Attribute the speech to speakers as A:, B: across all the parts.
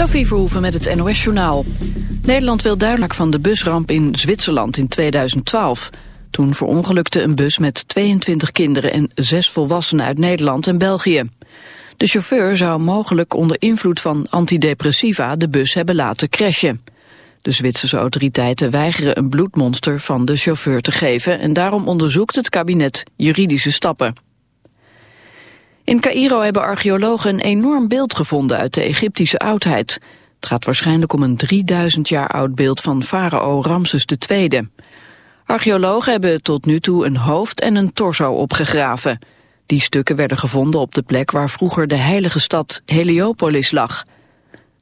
A: Sophie Verhoeven met het NOS-journaal. Nederland wil duidelijk van de busramp in Zwitserland in 2012. Toen verongelukte een bus met 22 kinderen en 6 volwassenen uit Nederland en België. De chauffeur zou mogelijk onder invloed van antidepressiva de bus hebben laten crashen. De Zwitserse autoriteiten weigeren een bloedmonster van de chauffeur te geven... en daarom onderzoekt het kabinet juridische stappen. In Cairo hebben archeologen een enorm beeld gevonden uit de Egyptische oudheid. Het gaat waarschijnlijk om een 3000 jaar oud beeld van farao Ramses II. Archeologen hebben tot nu toe een hoofd en een torso opgegraven. Die stukken werden gevonden op de plek waar vroeger de heilige stad Heliopolis lag.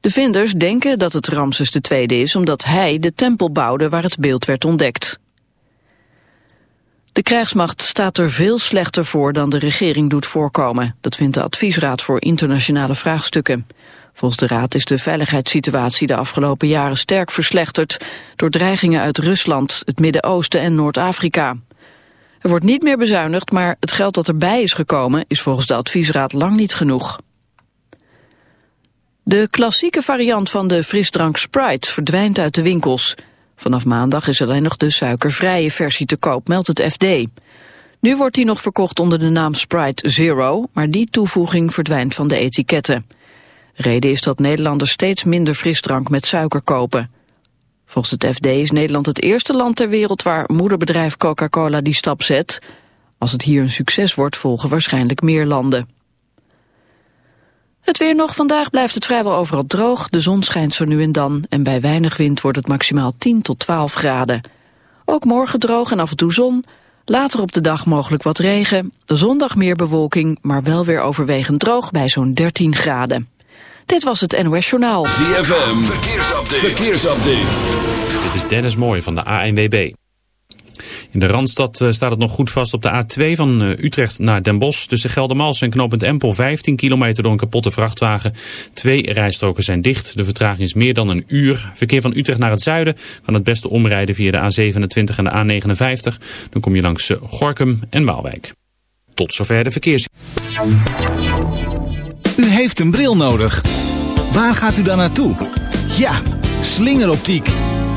A: De vinders denken dat het Ramses II is omdat hij de tempel bouwde waar het beeld werd ontdekt. De krijgsmacht staat er veel slechter voor dan de regering doet voorkomen. Dat vindt de Adviesraad voor Internationale Vraagstukken. Volgens de raad is de veiligheidssituatie de afgelopen jaren sterk verslechterd... door dreigingen uit Rusland, het Midden-Oosten en Noord-Afrika. Er wordt niet meer bezuinigd, maar het geld dat erbij is gekomen... is volgens de adviesraad lang niet genoeg. De klassieke variant van de frisdrank Sprite verdwijnt uit de winkels... Vanaf maandag is alleen nog de suikervrije versie te koop, meldt het FD. Nu wordt die nog verkocht onder de naam Sprite Zero, maar die toevoeging verdwijnt van de etiketten. Reden is dat Nederlanders steeds minder frisdrank met suiker kopen. Volgens het FD is Nederland het eerste land ter wereld waar moederbedrijf Coca-Cola die stap zet. Als het hier een succes wordt, volgen waarschijnlijk meer landen. Het weer nog. Vandaag blijft het vrijwel overal droog. De zon schijnt zo nu en dan. En bij weinig wind wordt het maximaal 10 tot 12 graden. Ook morgen droog en af en toe zon. Later op de dag mogelijk wat regen. De zondag meer bewolking, maar wel weer overwegend droog bij zo'n 13 graden. Dit was het NOS Journaal.
B: ZFM. Verkeersupdate. Verkeersupdate.
C: Dit is Dennis Mooij van de ANWB. In de Randstad eh, staat het nog goed vast op de A2 van eh, Utrecht naar Den Bosch. Tussen Geldermals en knooppunt Empel 15 kilometer door een kapotte vrachtwagen. Twee rijstroken zijn dicht. De vertraging is meer dan een uur. Verkeer van Utrecht naar het zuiden kan het beste omrijden via de A27 en de A59. Dan kom je langs eh, Gorkum en Waalwijk. Tot zover de verkeers.
D: U heeft een bril nodig. Waar gaat u dan naartoe? Ja, slingeroptiek.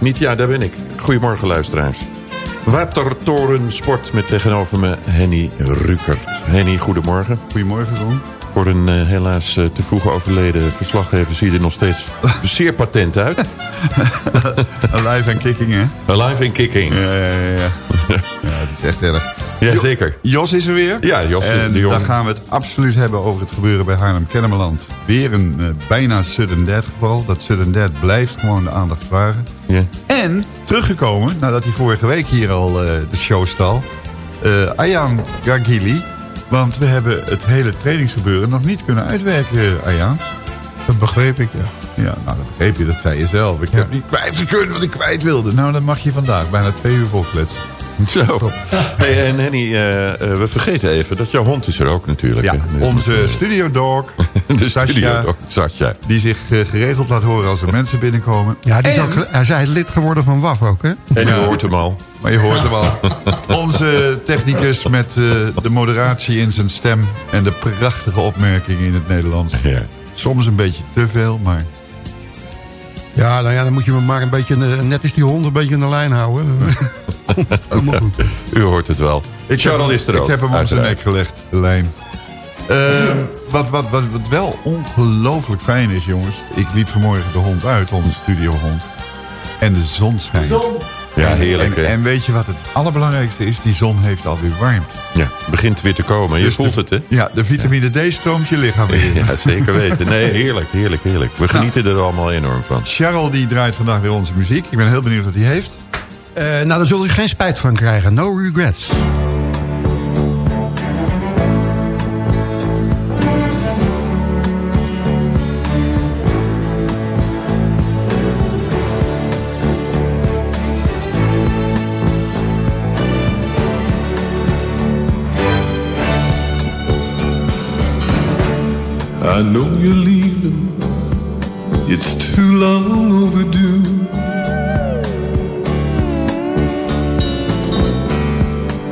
E: Niet. Ja, daar ben ik. Goedemorgen, luisteraars. Watertoren Sport met tegenover me Henny Rukert. Henny, goedemorgen.
F: Goedemorgen, Ron.
E: Voor een uh, helaas uh, te vroeg overleden verslaggever zie je er nog steeds zeer patent uit.
F: Alive en kicking, hè?
E: Alive en kicking.
F: Ja, ja, ja. ja. ja, dat is echt erg.
E: Ja, zeker.
G: Jos is er weer.
E: Ja, Jos
G: En
E: de Jong.
G: dan gaan we het absoluut hebben over het gebeuren bij Haarlem-Kennemerland. Weer een eh, bijna sudden death geval. Dat sudden death blijft gewoon de aandacht vragen.
E: Ja.
G: En teruggekomen, nadat hij vorige week hier al eh, de show stal... eh Ayaan Gagili. Want we hebben het hele trainingsgebeuren nog niet kunnen uitwerken, Ayaan.
F: Dat begreep ik, ja.
G: Ja, nou, dat begreep je, dat zei je zelf. Ik heb niet kwijtgekund wat ik kwijt wilde. Nou, dat mag je vandaag. Bijna twee uur volkletsen.
E: Zo. Hey, en Henny, eh, eh, we vergeten even dat jouw hond is er ook natuurlijk.
G: Ja,
E: hè?
G: onze studio dog,
E: de
G: Sascha,
E: studio dog, Sascha.
G: die zich eh, geregeld laat horen als er mensen binnenkomen.
F: Ja, die is ook, hij is lid geworden van WAF ook, hè?
E: En je
G: Ja.
E: hoort hem al.
G: Maar je hoort hem al. Onze technicus met eh, de moderatie in zijn stem... en de prachtige opmerkingen in het Nederlands.
E: Ja.
G: Soms een beetje te veel, maar...
F: Ja, nou ja, dan moet je me maar een beetje, net als die hond, een beetje in de lijn houden. Helemaal goed.
E: U hoort het wel.
G: Ik
E: Charles
G: heb,
E: is er
G: ik
E: ook.
G: heb hem op zijn nek gelegd, de lijn. Ehm, wat, wat, wat, wat wel ongelooflijk fijn is, jongens. Ik liet vanmorgen de hond uit, onze studiohond. En de zon schijnt.
E: Ja, heerlijk.
G: En,
E: hè?
G: en weet je wat het allerbelangrijkste is? Die zon heeft alweer warmte.
E: Ja, het begint weer te komen. Je
G: Dus
E: voelt
G: de-
E: het, hè?
G: Ja, de vitamine D stroomt je lichaam weer in.
E: Ja, zeker weten. Nee, heerlijk, heerlijk, heerlijk. We genieten er allemaal enorm van.
G: Charles die draait vandaag weer onze muziek. Ik ben heel benieuwd wat hij heeft.
F: Eh, nou, daar zul je geen spijt van krijgen. No regrets.
H: I know you're leaving, it's too long overdue.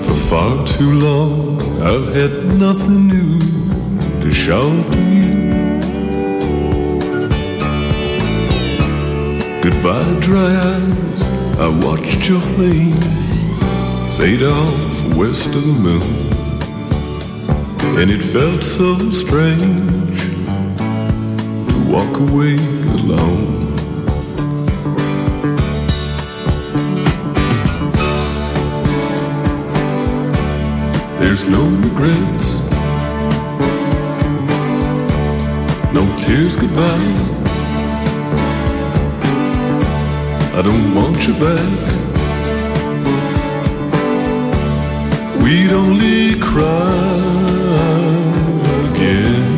H: For far too long, I've had nothing new to show to you. Goodbye, dry eyes, I watched your plane fade off west of the moon. And it felt so strange walk away alone. There's no regrets, no tears goodbye. I don't want you back. We'd only cry again.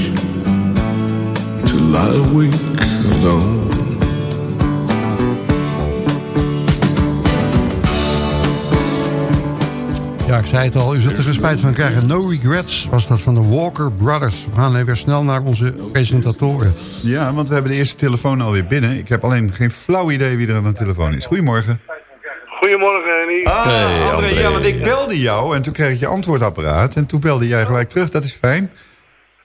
H: lie awake alone.
F: Ja, ik zei het al, u zult er spijt van krijgen. No regrets was dat van de Walker Brothers. We gaan weer snel naar onze presentatoren.
G: Ja, want we hebben de eerste telefoon alweer binnen. Ik heb alleen geen flauw idee wie er aan de telefoon is. Goedemorgen.
I: Goedemorgen, Henny.
G: Ah,
E: Hey,
G: André,
E: André.
G: ja, want ik belde jou en toen kreeg ik je antwoordapparaat. En toen belde jij gelijk terug, dat is fijn.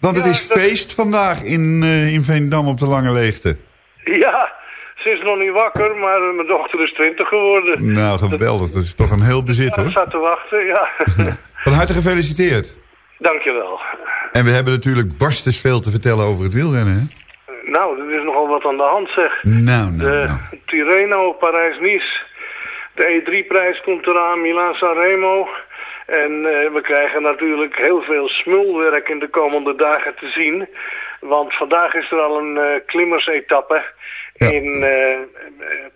G: Want het is feest vandaag in, eh, in Veendam op de Lange Leegte.
I: Ja, ze is nog niet wakker, maar eh, mijn dochter is 20 geworden.
G: Nou, geweldig. Dat is toch een heel bezit, hoor.
I: staat te wachten, ja.
G: Van harte gefeliciteerd.
I: Dankjewel.
G: En we hebben natuurlijk barstens veel te vertellen over het wielrennen, hè?
I: Nou, er is nogal wat aan de hand, zeg.
G: Nou, nou,
I: De
G: nou.
I: Tirreno, Parijs-Nice. De E3-prijs komt eraan, Milaan-Sanremo. En eh, we krijgen natuurlijk heel veel smulwerk in de komende dagen te zien. Want vandaag is er al een eh klimmersetappe
G: Ja.
I: in eh, eh,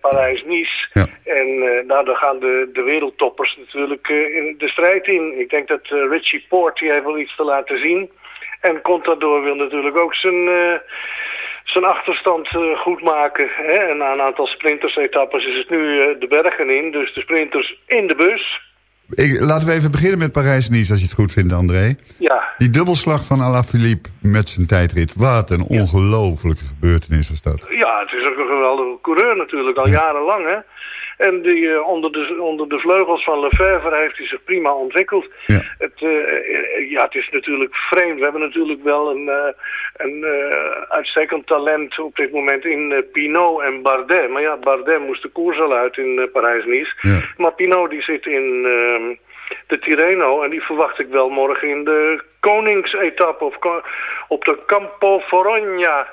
I: Parijs-Nice.
G: Ja.
I: En eh, nou, daar gaan de, de wereldtoppers natuurlijk eh, in de strijd in. Ik denk dat eh, Richie Port, die heeft wel iets te laten zien. En Contador wil natuurlijk ook zijn... eh, zijn achterstand eh, goed maken. Hè? En na een aantal sprinters-etappes is het nu eh, de bergen in. Dus de sprinters in de bus.
G: Ik, laten we even beginnen met Parijs-Nice, als je het goed vindt, André.
I: Ja,
G: Die dubbelslag van Alaphilippe met zijn tijdrit. Wat een ongelofelijke gebeurtenis was dat.
I: ja, het is ook een geweldige coureur natuurlijk, al jarenlang hè. En die, eh, onder, de, onder de vleugels van Lefevre heeft hij zich prima ontwikkeld.
G: Ja.
I: Het, eh, eh, ja, het is natuurlijk vreemd. We hebben natuurlijk wel een, eh, een uitstekend talent op dit moment in Pinot en Bardet. Maar ja, Bardet moest de koers al uit in Parijs-Nice.
G: Ja.
I: Maar Pinot die zit in ehm, de Tirreno en die verwacht ik wel morgen in de koningsetappe of op de Campo Forogna.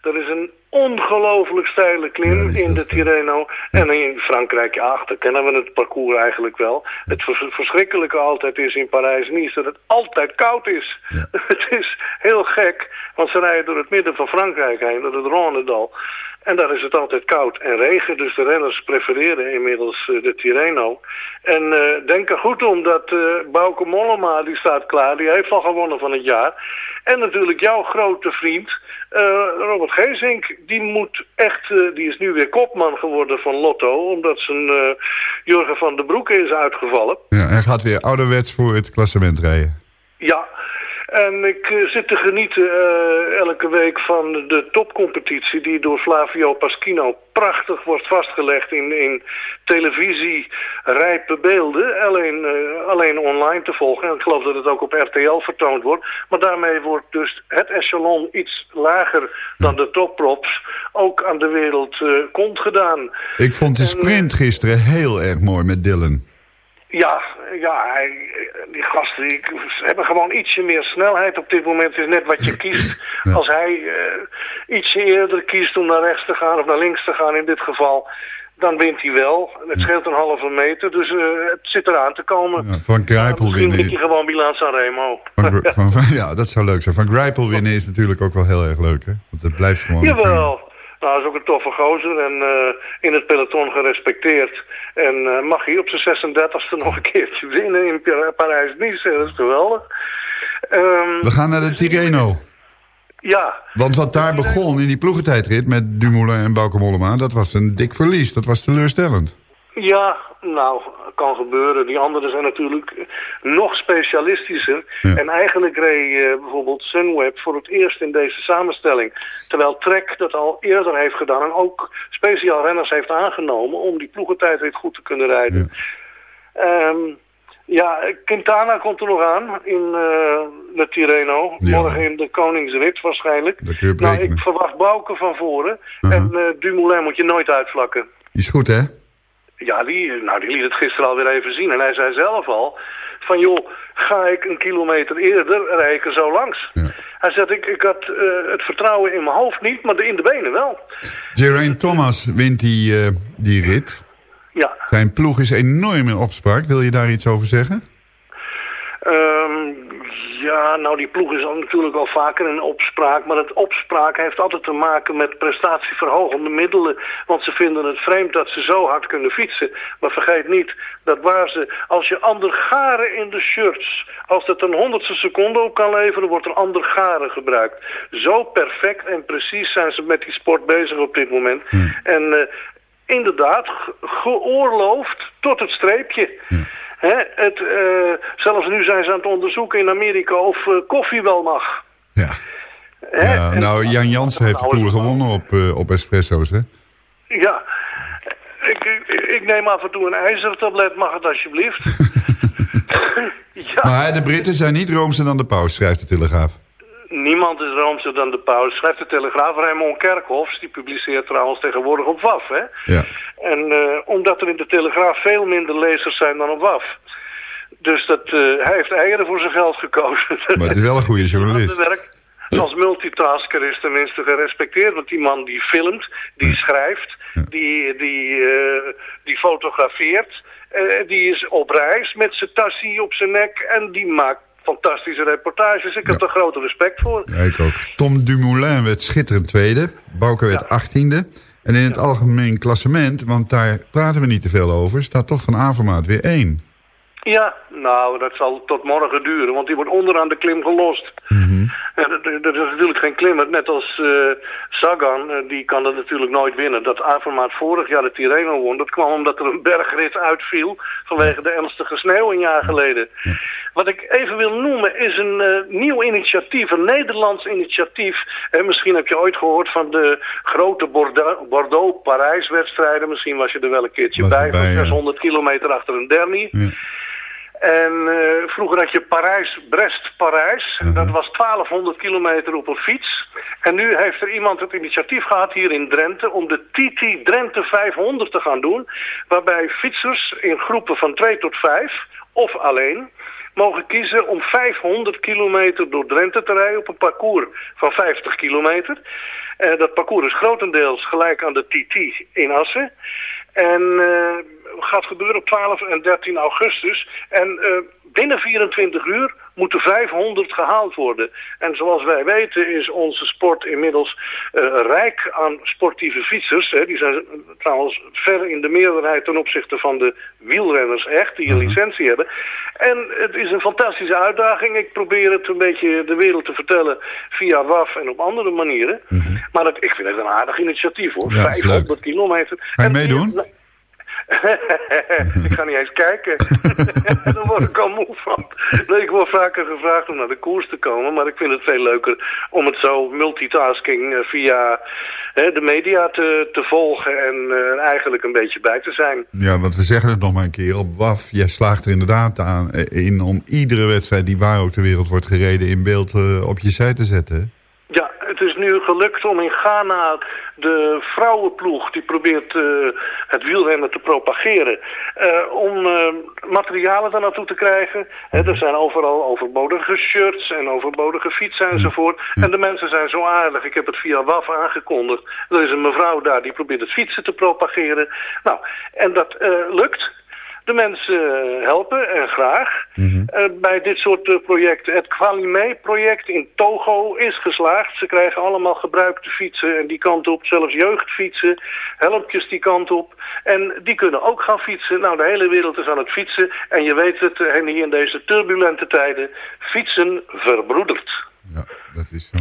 I: Dat is een ongelooflijk steile klim
G: Ja,
I: in de
G: zo.
I: Tirreno. En in Frankrijk, ja, daar kennen we het parcours eigenlijk wel. Het vers- verschrikkelijke altijd is in Parijs-Nice dat het altijd koud is.
G: Ja.
I: het is heel gek, want ze rijden door het midden van Frankrijk heen, door het Rhônedal. En daar is het altijd koud en regen, dus de renners prefereren inmiddels eh, de Tirreno. En eh, denk er goed om dat eh Bauke Mollema, die staat klaar, die heeft al gewonnen van het jaar. En natuurlijk jouw grote vriend, eh, Robert Geesink, die moet echt, eh, die is nu weer kopman geworden van Lotto, omdat zijn eh, Jurgen van den Broeke is uitgevallen.
G: Ja, hij gaat weer ouderwets voor het klassement rijden.
I: Ja, en ik eh, zit te genieten eh, elke week van de topcompetitie die door Flavio Paschino prachtig wordt vastgelegd in, in televisie rijpe beelden. Alleen, eh, alleen online te volgen. En ik geloof dat het ook op RTL vertoond wordt. Maar daarmee wordt dus het echelon iets lager dan de topprops ook aan de wereld kont gedaan.
G: Ik vond de sprint gisteren heel erg mooi met Dylan.
I: Ja, ja hij, die gasten die hebben gewoon ietsje meer snelheid op dit moment. Het is net wat je kiest.
G: Ja.
I: Als hij eh, ietsje eerder kiest om naar rechts te gaan of naar links te gaan in dit geval... dan wint hij wel. Het scheelt een halve meter, dus eh, het zit eraan te komen.
G: Ja, van Grijpel
I: Misschien wint hij
G: winnen.
I: gewoon Milan Sanremo.
G: Van, Gr- van, van- ja, dat zou leuk zijn. Van Grijpel winnen is natuurlijk ook wel heel erg leuk, hè? Want het blijft gewoon...
I: Jawel. Nou, hij is ook een toffe gozer en eh, in het peloton gerespecteerd. En eh, mag hij op zijn 36e nog een keertje winnen in Pa- Parijs-Nice. Dat is geweldig. Ehm,
G: We gaan naar de Tirreno.
I: ja,
G: Want wat daar begon in die ploegentijdrit met Dumoulin en Bauke Mollema... dat was een dik verlies. Dat was teleurstellend.
I: Ja, nou, kan gebeuren. Die anderen zijn natuurlijk nog specialistischer.
G: Ja.
I: En eigenlijk reed eh, bijvoorbeeld Sunweb voor het eerst in deze samenstelling. Terwijl Trek dat al eerder heeft gedaan en ook speciaal renners heeft aangenomen... om die ploegentijdrit goed te kunnen rijden. Ehm, ja, Quintana komt er nog aan in eh de Tirreno.
G: Ja.
I: Morgen in de Koningsrit waarschijnlijk. Nou, ik verwacht Bouke van voren. En eh, Dumoulin moet je nooit uitvlakken.
G: Is goed, hè?
I: Ja, die, nou, die liet het gisteren alweer even zien. En hij zei zelf al van joh, ga ik een kilometer eerder, rij ik er zo langs.
G: Ja.
I: Hij zegt, ik, ik had eh, het vertrouwen in mijn hoofd niet, maar in de benen wel.
G: Geraint Thomas wint die, eh, die rit.
I: Ja,
G: Zijn ploeg is enorm in opspraak. Wil je daar iets over zeggen?
I: Ehm, ja, nou die ploeg is al natuurlijk al vaker in opspraak. Maar het opspraak heeft altijd te maken met prestatieverhogende middelen. Want ze vinden het vreemd dat ze zo hard kunnen fietsen. Maar vergeet niet dat waar ze, als je ander garen in de shirts, als dat een honderdste seconde op kan leveren, wordt er ander garen gebruikt. Zo perfect en precies zijn ze met die sport bezig op dit moment. En eh, inderdaad, ge- geoorloofd tot het streepje. Hè, het, eh, zelfs nu zijn ze aan het onderzoeken in Amerika of eh, koffie wel mag.
G: Ja.
I: Hè?
G: ja
I: En-
G: nou, Jan Jansen heeft de Tour gewonnen op, eh, op espresso's, hè?
I: Ja, ik, ik, ik neem af en toe een ijzertablet, mag het alsjeblieft? ja,
G: Maar de Britten zijn niet roomser dan de paus, schrijft de Telegraaf.
I: Niemand is roomser dan de paus. Schrijft de Telegraaf, Raymond Kerkhoffs, die publiceert trouwens tegenwoordig op WAF, hè?
G: Ja.
I: En eh, omdat er in de Telegraaf veel minder lezers zijn dan op WAF. Dus dat, eh, hij heeft eieren voor zijn geld gekozen.
G: Maar het is wel een goede journalist.
I: Werk als multitasker is tenminste gerespecteerd. Want die man die filmt, die schrijft, die, die, eh, die fotografeert. die is op reis met zijn tassie op zijn nek. En die maakt fantastische reportages. Ik heb er grote respect voor.
G: Ja, ik ook. Tom Dumoulin werd schitterend tweede. Bouke werd achttiende. En in het algemeen klassement, want daar praten we niet te veel over... staat toch Van Avermaat weer één.
I: Ja, nou, dat zal tot morgen duren, want die wordt onderaan de klim gelost. En dat, dat is natuurlijk geen klimmer, net als eh, Sagan, eh, die kan dat natuurlijk nooit winnen. Dat Avermaat vorig jaar de Tirreno won, dat kwam omdat er een bergrit uitviel vanwege de ernstige sneeuw een jaar geleden. Wat ik even wil noemen is een eh, nieuw initiatief, een Nederlands initiatief. En misschien heb je ooit gehoord van de grote Bordeaux- Bordeaux-Parijs-wedstrijden. Misschien was je er wel een keertje
G: Was
I: bij,
G: ja.
I: 600 kilometer achter een dernie. En eh, vroeger had je Parijs-Brest-Parijs. Dat was 1200 kilometer op een fiets. En nu heeft er iemand het initiatief gehad hier in Drenthe... om de TT Drenthe 500 te gaan doen. Waarbij fietsers in groepen van 2 tot 5 of alleen mogen kiezen om 500 kilometer door Drenthe te rijden op een parcours van 50 kilometer. Eh, dat parcours is grotendeels gelijk aan de TT in Assen. En eh, gaat gebeuren op 12 en 13 augustus. En eh, binnen 24 uur moeten 500 gehaald worden. En zoals wij weten is onze sport inmiddels eh, rijk aan sportieve fietsers. Hè. Die zijn trouwens ver in de meerderheid ten opzichte van de wielrenners echt, die een licentie hebben. En het is een fantastische uitdaging. Ik probeer het een beetje de wereld te vertellen via WAF en op andere manieren. Maar dat, ik vind het een aardig initiatief hoor.
G: Ja, is
I: 500 kilometer.
G: Ga je
I: En-
G: meedoen?
I: ik ga niet eens kijken. Daar word ik al moe van. Nee, ik word vaker gevraagd om naar de koers te komen. Maar ik vind het veel leuker om het zo multitasking eh, via hè, de media te, te volgen. En eh, eigenlijk een beetje bij te zijn.
G: Ja, want we zeggen het nog maar een keer. Op WAF, jij slaagt er inderdaad aan, eh, in om iedere wedstrijd die waar ook ter wereld wordt gereden in beeld op je site te zetten.
I: Het is nu gelukt om in Ghana de vrouwenploeg, die probeert eh, het wielrennen te propageren, eh, om eh, materialen daar naartoe te krijgen. Hè, er zijn overal overbodige shirts en overbodige fietsen enzovoort. En de mensen zijn zo aardig. Ik heb het via WAF aangekondigd. Er is een mevrouw daar die probeert het fietsen te propageren. Nou, en dat lukt. De mensen eh, helpen en graag eh, bij dit soort eh, projecten. Het Qualimé-project in Togo is geslaagd. Ze krijgen allemaal gebruikte fietsen en die kant op. Zelfs jeugdfietsen, helmpjes die kant op. En die kunnen ook gaan fietsen. Nou, de hele wereld is aan het fietsen. En je weet het, eh, Henny, in deze turbulente tijden. Fietsen verbroedert.
G: Ja, dat is zo.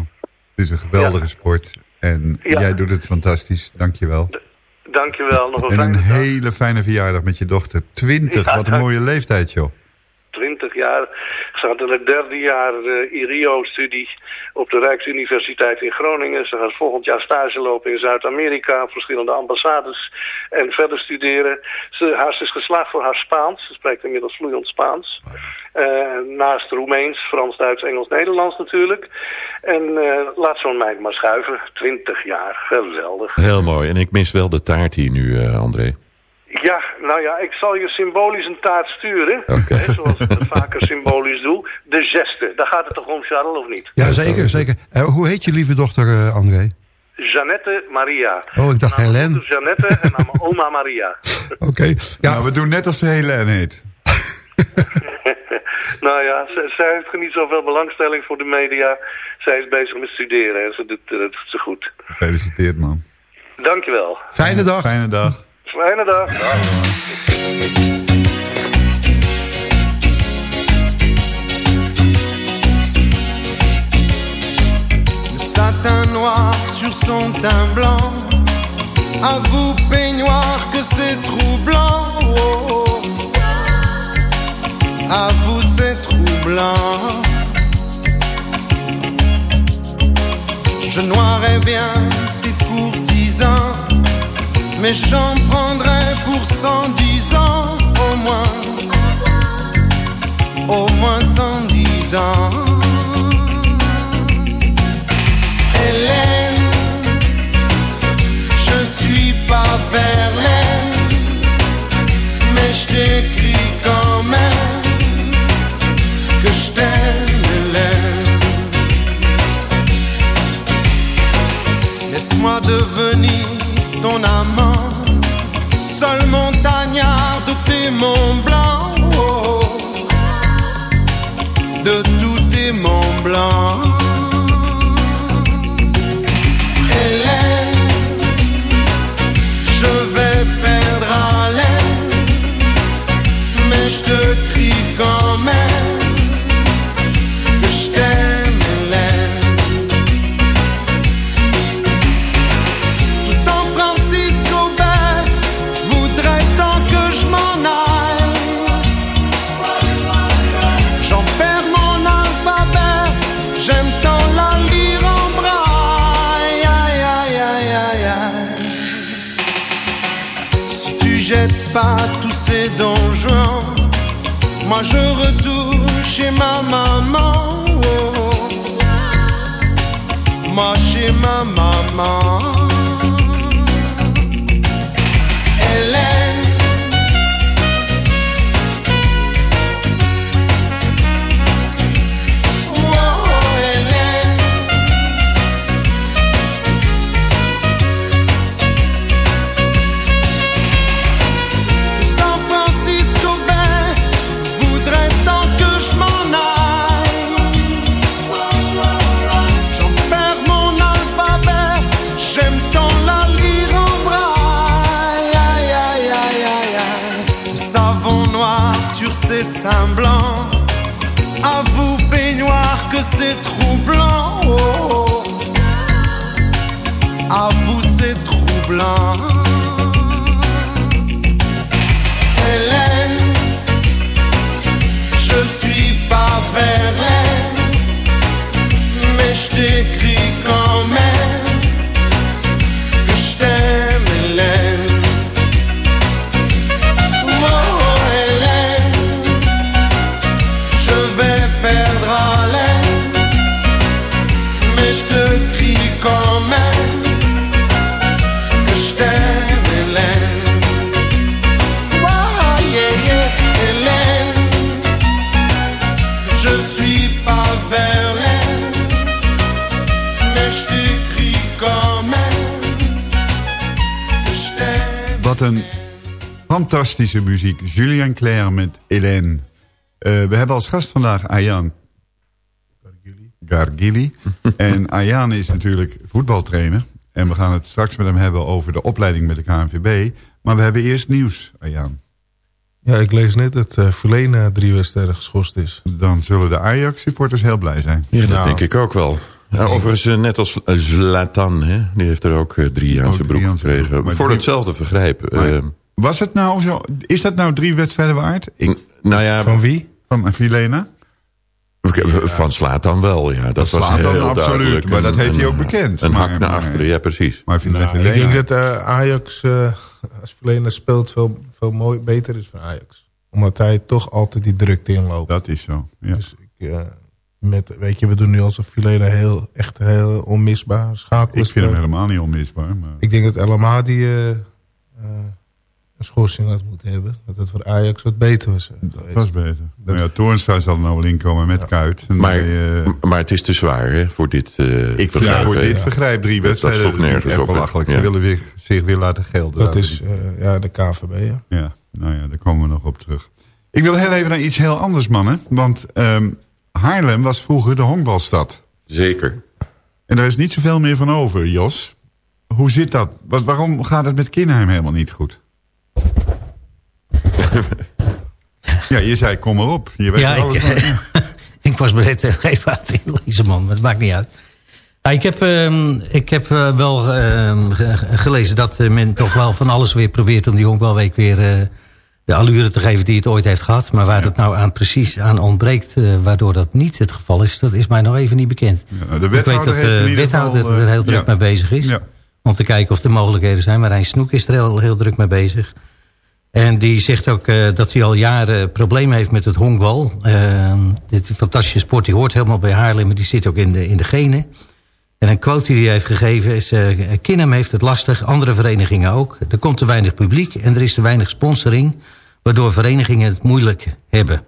G: Het is een geweldige sport. En
I: Ja.
G: jij doet het fantastisch. Dank je wel.
I: Dankjewel. Nog een
G: En een hele fijne verjaardag met je dochter. 20,
I: Ja,
G: wat een mooie leeftijd, joh.
I: 20 jaar. Ze gaat in het derde jaar eh IRIO-studie op de Rijksuniversiteit in Groningen. Ze gaat volgend jaar stage lopen in Zuid-Amerika, verschillende ambassades en verder studeren. Ze, haar, ze is geslaagd voor haar Spaans. Ze spreekt inmiddels vloeiend Spaans. Eh, naast Roemeens, Frans, Duits, Engels, Nederlands natuurlijk. En eh, laat zo'n meid maar schuiven. 20 jaar, geweldig.
E: Heel mooi. En ik mis wel de taart hier nu, eh, André.
I: Ja, nou ja, ik zal je symbolisch een taart sturen. Hè, zoals ik het vaker symbolisch doe. De zesde. Daar gaat het toch om, Charles, of niet?
F: Ja, zeker, zeker. Eh, hoe heet je lieve dochter, eh, André?
I: Jeannette Maria.
F: Oh, ik dacht Helen.
I: Jeannette en aan mijn oma Maria.
F: Oké. Ja,
G: Nou, we doen net als de hele N heet.
I: nou ja, zij heeft niet zoveel belangstelling voor de media. Zij is bezig met studeren en ze doet, eh, dat doet ze goed.
G: Gefeliciteerd, man.
I: Dankjewel.
F: Fijne dag.
G: Fijne dag.
I: Fijne dag.
J: Satin noir sur son teint blanc. À vous, peignoir, que c'est troublant. Oh, oh. À vous, c'est troublant. Je noirais bien ces courtisans, mais j'en prendrais pour cent dix ans seins blancs. À vous, baignoire, que c'est troublant. Oh, oh. À vous, c'est troublant.
G: Fantastische muziek. Julien Claire met Hélène. Eh, we hebben als gast vandaag Ayaan Gargili. en Ayaan is natuurlijk voetbaltrainer. En we gaan het straks met hem hebben over de opleiding met de KNVB. Maar we hebben eerst nieuws, Ayaan.
K: Ja, ik lees net dat uh, Verlena drie wedstrijden geschorst is.
G: Dan zullen de Ajax-supporters heel blij zijn.
E: Ja, dat
K: Nou.
E: denk ik ook wel. Ja, overigens, eh, net als Zlatan, hè? die heeft er ook drie aan zijn broek gekregen.
G: broek.
E: Voor hetzelfde vergrijp.
G: Maar was het nou zo? Is dat nou drie wedstrijden waard? Ik,
E: nou ja,
K: Van wie?
G: van Filena?
E: van Zlatan wel, ja. Dat was heel
G: absoluut,
E: duidelijk.
G: maar dat
E: Een-
G: heeft hij ook bekend.
E: Een
G: Maar-
E: hak naar achteren, ja precies.
G: Maar Filena...
K: Nou, ik denk dat eh, Ajax, eh, als Verlena speelt, veel, veel mooi, beter is van Ajax. Omdat hij toch altijd die drukte inloopt.
G: Dat is zo, ja.
K: Dus ik, eh, met, weet je, we doen nu alsof Verlena heel, echt heel onmisbaar schakelen.
G: Ik vind hem helemaal niet onmisbaar. Maar...
K: Ik denk dat LMA die een schorsing had moeten hebben. Dat het voor Ajax wat beter was. eh,
G: Dat was beter. Nou ja, Toornstra zal er nou wel inkomen met Kuit. En
E: Maar,
G: eh,
E: maar het is te zwaar hè, voor dit eh
G: ik
E: vergrijp,
G: voor
E: hè.
G: dit vergrijp drie
E: Dat- dat
G: wedstrijden...
E: sloeg nergens op,
G: belachelijk. Ze willen weer, zich weer laten gelden.
K: Dat is eh, ja, de KVB. Ja.
G: Ja, nou ja, daar komen we nog op terug. Ik wil heel even naar iets heel anders, mannen. Want ehm, Haarlem was vroeger de honkbalstad.
E: Zeker.
G: En daar is niet zoveel meer van over, Jos. Hoe zit dat? Wat, waarom gaat het met Kinheim helemaal niet goed? Ja, je zei kom maar op. Je weet
L: Ja,
G: alles
L: ik,
G: van.
L: ik was bereid eh, even aan het inlezen, man. Maar het maakt niet uit. Ja, ik heb, ehm, ik heb eh, wel ehm, ge- gelezen dat eh, men toch wel van alles weer probeert... om die honkbalweek weer eh, de allure te geven die het ooit heeft gehad. Maar waar het nou aan precies aan ontbreekt... eh, waardoor dat niet het geval is, dat is mij nog even niet bekend.
G: Ja, de
L: ik weet dat de wethouder
G: geval, eh,
L: er heel druk mee bezig is. Om te kijken of er mogelijkheden zijn. Marijn Snoek is er heel, heel druk mee bezig. En die zegt ook eh, dat hij al jaren problemen heeft met het honkbal. Uh, dit fantastische sport die hoort helemaal bij Haarlem, maar die zit ook in de, in de genen. En een quote die hij heeft gegeven is... Uh, Kinnem heeft het lastig, andere verenigingen ook. Er komt te weinig publiek en er is te weinig sponsoring... waardoor verenigingen het moeilijk hebben.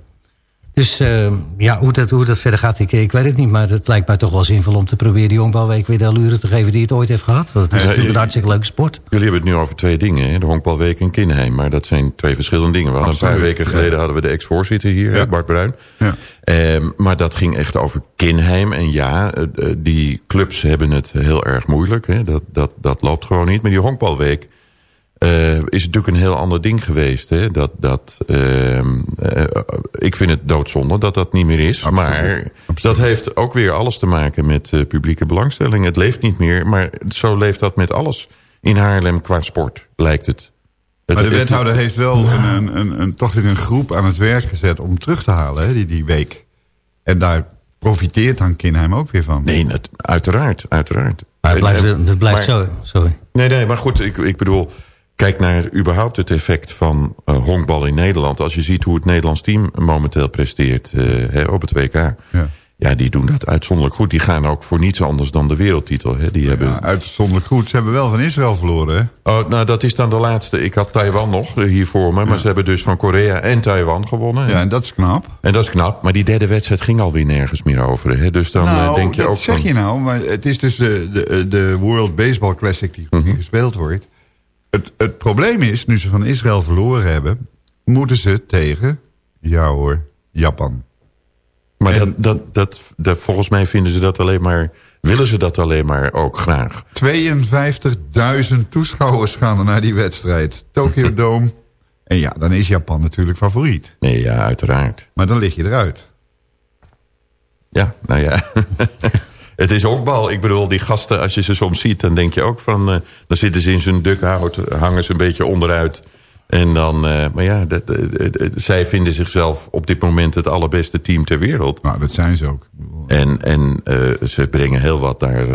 L: Dus uh, ja, hoe dat, hoe dat verder gaat, ik, ik weet het niet. Maar het lijkt mij toch wel zinvol om te proberen... die honkbalweek weer de allure te geven die het ooit heeft gehad. Want het is
E: Ja,
L: natuurlijk een hartstikke leuke sport.
E: Jullie hebben het nu over twee dingen, hè? de honkbalweek en Kinheim. Maar dat zijn twee verschillende dingen. We hadden een paar weken
G: ja.
E: geleden hadden we de ex-voorzitter hier,
G: Ja.
E: Bart Bruin.
G: Ja.
E: Ehm, maar dat ging echt over Kinheim. En ja, eh, eh, die clubs hebben het heel erg moeilijk. Hè? Dat, dat, dat loopt gewoon niet. Maar die honkbalweek eh, is natuurlijk een heel ander ding geweest. Hè? Dat, dat, ehm, eh, ik vind het doodzonde dat dat niet meer is.
G: Absoluut.
E: Maar
G: Absoluut.
E: dat heeft ook weer alles te maken met eh, publieke belangstelling. Het leeft niet meer, maar zo leeft dat met alles in Haarlem qua sport, lijkt het. Het-
G: Maar de wethouder heeft wel een, een, een, een- toch weer een groep aan het werk gezet... om terug te halen, hè, die, die week. En daar profiteert dan Kinheim ook weer van.
E: Nee, het- uiteraard, uiteraard.
L: Maar het blijft, het blijft
E: maar-
L: zo. Sorry.
E: Nee, nee, maar goed, ik, ik bedoel... kijk naar überhaupt het effect van uh, honkbal in Nederland. Als je ziet hoe het Nederlands team momenteel presteert uh, hè, op het WK. Ja. ja. die doen dat uitzonderlijk goed. Die gaan ook voor niets anders dan de wereldtitel. Hè. Die ja, hebben...
G: uitzonderlijk goed. Ze hebben wel van Israël verloren, hè?
E: Oh, nou, dat is dan de laatste. Ik had Taiwan nog hier voor me. Maar ze hebben dus van Korea en Taiwan gewonnen.
G: Ja, en dat is knap.
E: En dat is knap. Maar die derde wedstrijd ging alweer nergens meer over. Hè. Dus dan
G: nou,
E: denk je ook
G: zeg
E: van...
G: je nou. Maar het is dus de, de, de World Baseball Classic die mm -hmm. gespeeld wordt. Het, het probleem is, nu ze van Israël verloren hebben... moeten ze tegen, ja hoor, Japan.
E: Maar en, dat, dat, dat, dat, volgens mij vinden ze dat alleen maar... willen ze dat alleen maar ook graag.
G: 52.000 toeschouwers gaan er naar die wedstrijd. Tokyo Dome. En ja, dan is Japan natuurlijk favoriet.
E: Nee, ja, uiteraard.
G: Maar dan lig je eruit.
E: Ja, nou ja... Het is ook bal. Ik bedoel, die gasten, als je ze soms ziet... dan denk je ook van... Uh, dan zitten ze in zijn dukhout, hangen ze een beetje onderuit. En dan, uh, maar ja, dat, uh, zij vinden zichzelf op dit moment... het allerbeste team ter wereld.
G: Nou, dat zijn ze ook.
E: En, en ze brengen heel wat daar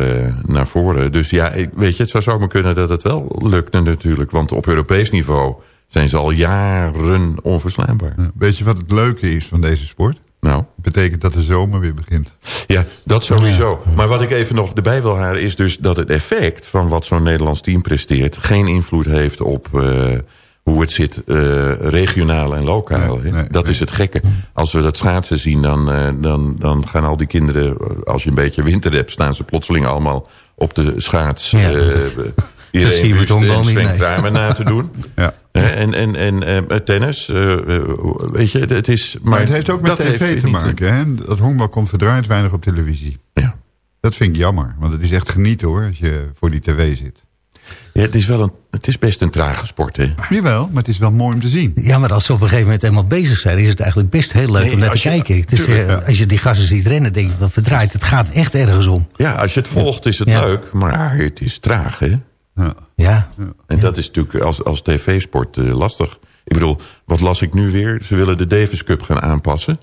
E: naar voren. Dus ja, weet je, het zou zomaar kunnen dat het wel lukt natuurlijk. Want op Europees niveau zijn ze al jaren onverslaanbaar.
G: Weet je wat het leuke is van deze sport?
E: Nou?
G: Dat betekent dat de zomer weer begint.
E: Ja, dat sowieso. Maar wat ik even nog erbij wil halen is dus dat het effect van wat zo'n Nederlands team presteert... geen invloed heeft op uh, hoe het zit uh, regionaal en lokaal. Nee, nee, dat nee. is het gekke. Als we dat schaatsen zien, dan, uh, dan, dan gaan al die kinderen... als je een beetje winter hebt, staan ze plotseling allemaal op de schaats... Ja, iedereen wust en Sven Kramer na te doen.
G: ja.
E: En, en, en uh, tennis, uh, weet je, het is... Maar,
G: maar het heeft ook met tv te maken. Hè? Dat honkbal komt verdraaid weinig op televisie.
E: Ja.
G: Dat vind ik jammer, want het is echt genieten hoor, als je voor die tv zit.
E: Ja, het is, wel een, het is best een trage sport, hè?
G: Jawel, maar het is wel mooi om te zien.
L: Ja, maar als ze op een gegeven moment helemaal bezig zijn... is het eigenlijk best heel leuk nee, om naar te je, kijken. Het is, tuurlijk, ja. Als je die gasten ziet rennen, denk je, wat verdraait. Het gaat echt ergens om.
E: Ja, als je het volgt is het ja. leuk, maar het is traag, hè?
G: Ja.
L: Ja.
E: En dat is natuurlijk als, als tv-sport uh, lastig. Ik bedoel, wat las ik nu weer? Ze willen de Davis Cup gaan aanpassen.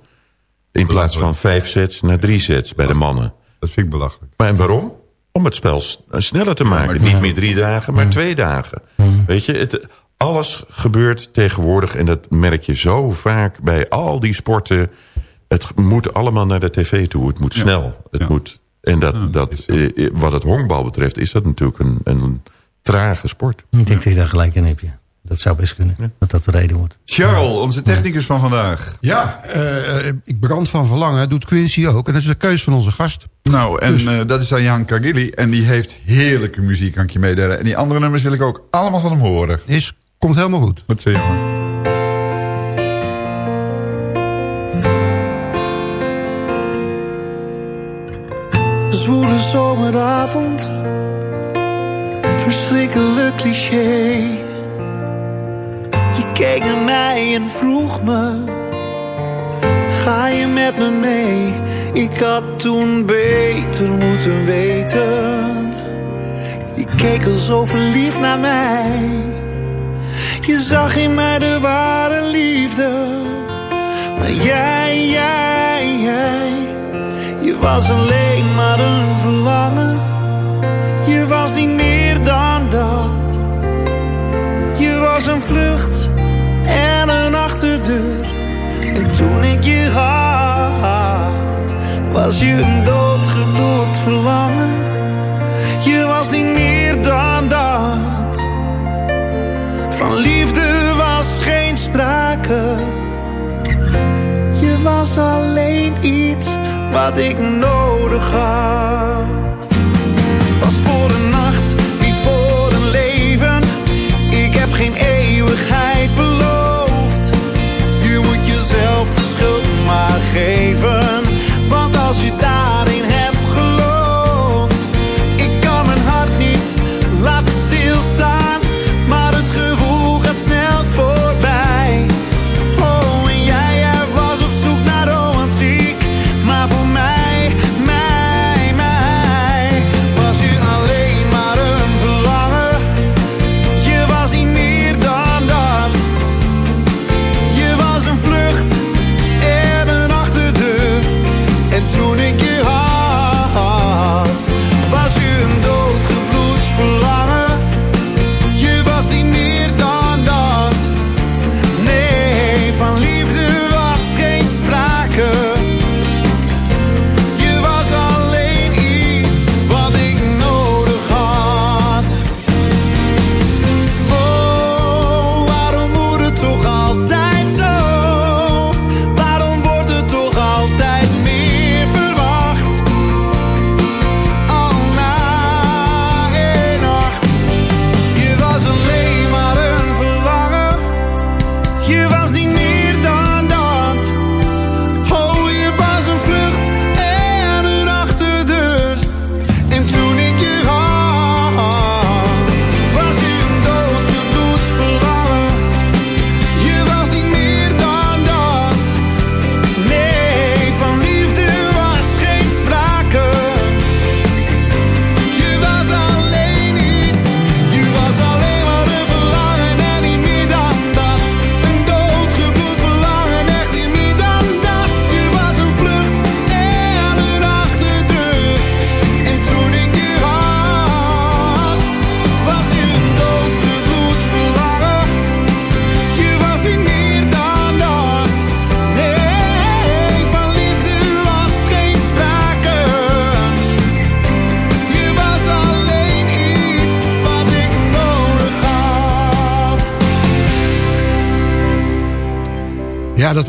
E: In plaats van vijf sets naar drie sets bij de mannen.
G: Dat vind ik belachelijk.
E: Maar en waarom? Om het spel sneller te maken. Ja, Niet meer drie dagen, maar twee dagen. Weet je, het, alles gebeurt tegenwoordig... en dat merk je zo vaak bij al die sporten... het moet allemaal naar de tv toe. Het moet snel. Het moet... En dat, dat, eh, wat het honkbal betreft is dat natuurlijk een, een trage sport.
L: Ik denk dat je daar gelijk in hebt, ja. Dat zou best kunnen, ja. dat dat de reden wordt.
G: Charles, onze technicus van vandaag.
F: Ja, uh, ik brand van verlangen, doet Quincy ook. En dat is de keus van onze gast.
G: Nou, en dus. uh, dat is Jan Kagili. En die heeft heerlijke muziek, kan ik je meedelen. En die andere nummers wil ik ook allemaal van hem horen.
F: Is, komt helemaal goed.
G: Wat zeg jongen.
J: Zwoele zomeravond verschrikkelijk cliché. Je keek naar mij en vroeg me: Ga je met me mee? Ik had toen beter moeten weten. Je keek al zo verliefd naar mij. Je zag in mij de ware liefde. Maar jij, jij, jij. Je was alleen maar een verlangen. Je was niet meer vlucht en een achterdeur. En toen ik je had, was je een doodgebloed verlangen. Je was niet meer dan dat. Van liefde was geen sprake. Je was alleen iets wat ik nodig had.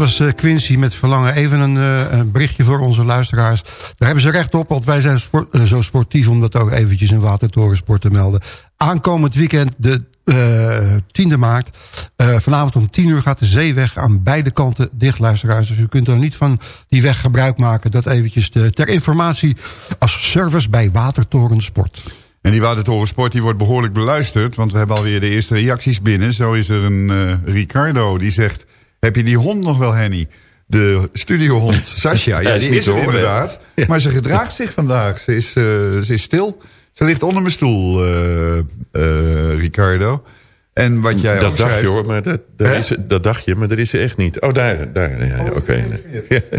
J: Was
F: eh, Quincy met Verlangen. Even een, eh, een berichtje voor onze luisteraars. Daar hebben ze recht op, want wij zijn eh, zo sportief... om dat ook eventjes in Watertorensport te melden. Aankomend weekend, de uh, 10e maart. vanavond om 10 uur gaat de zeeweg aan beide kanten dicht, luisteraars. Dus u kunt er niet van die weg gebruik maken. Dat eventjes de, ter informatie als service bij Watertorensport.
G: En die Watertorensport die wordt behoorlijk beluisterd... want we hebben alweer de eerste reacties binnen. Zo is er een Ricardo die zegt... Heb je die hond nog wel, Henny? De studiohond Sascha. Ja, die is, er inderdaad. Maar ze gedraagt zich vandaag. Ze is, uh, ze is stil. Ze ligt onder mijn stoel, uh, uh, Ricardo. En wat jij
E: dat dacht je hoor, maar dat, dat, is, dat dacht je, maar dat is ze echt niet. Oh, daar, daar. Ja, Oké. Okay.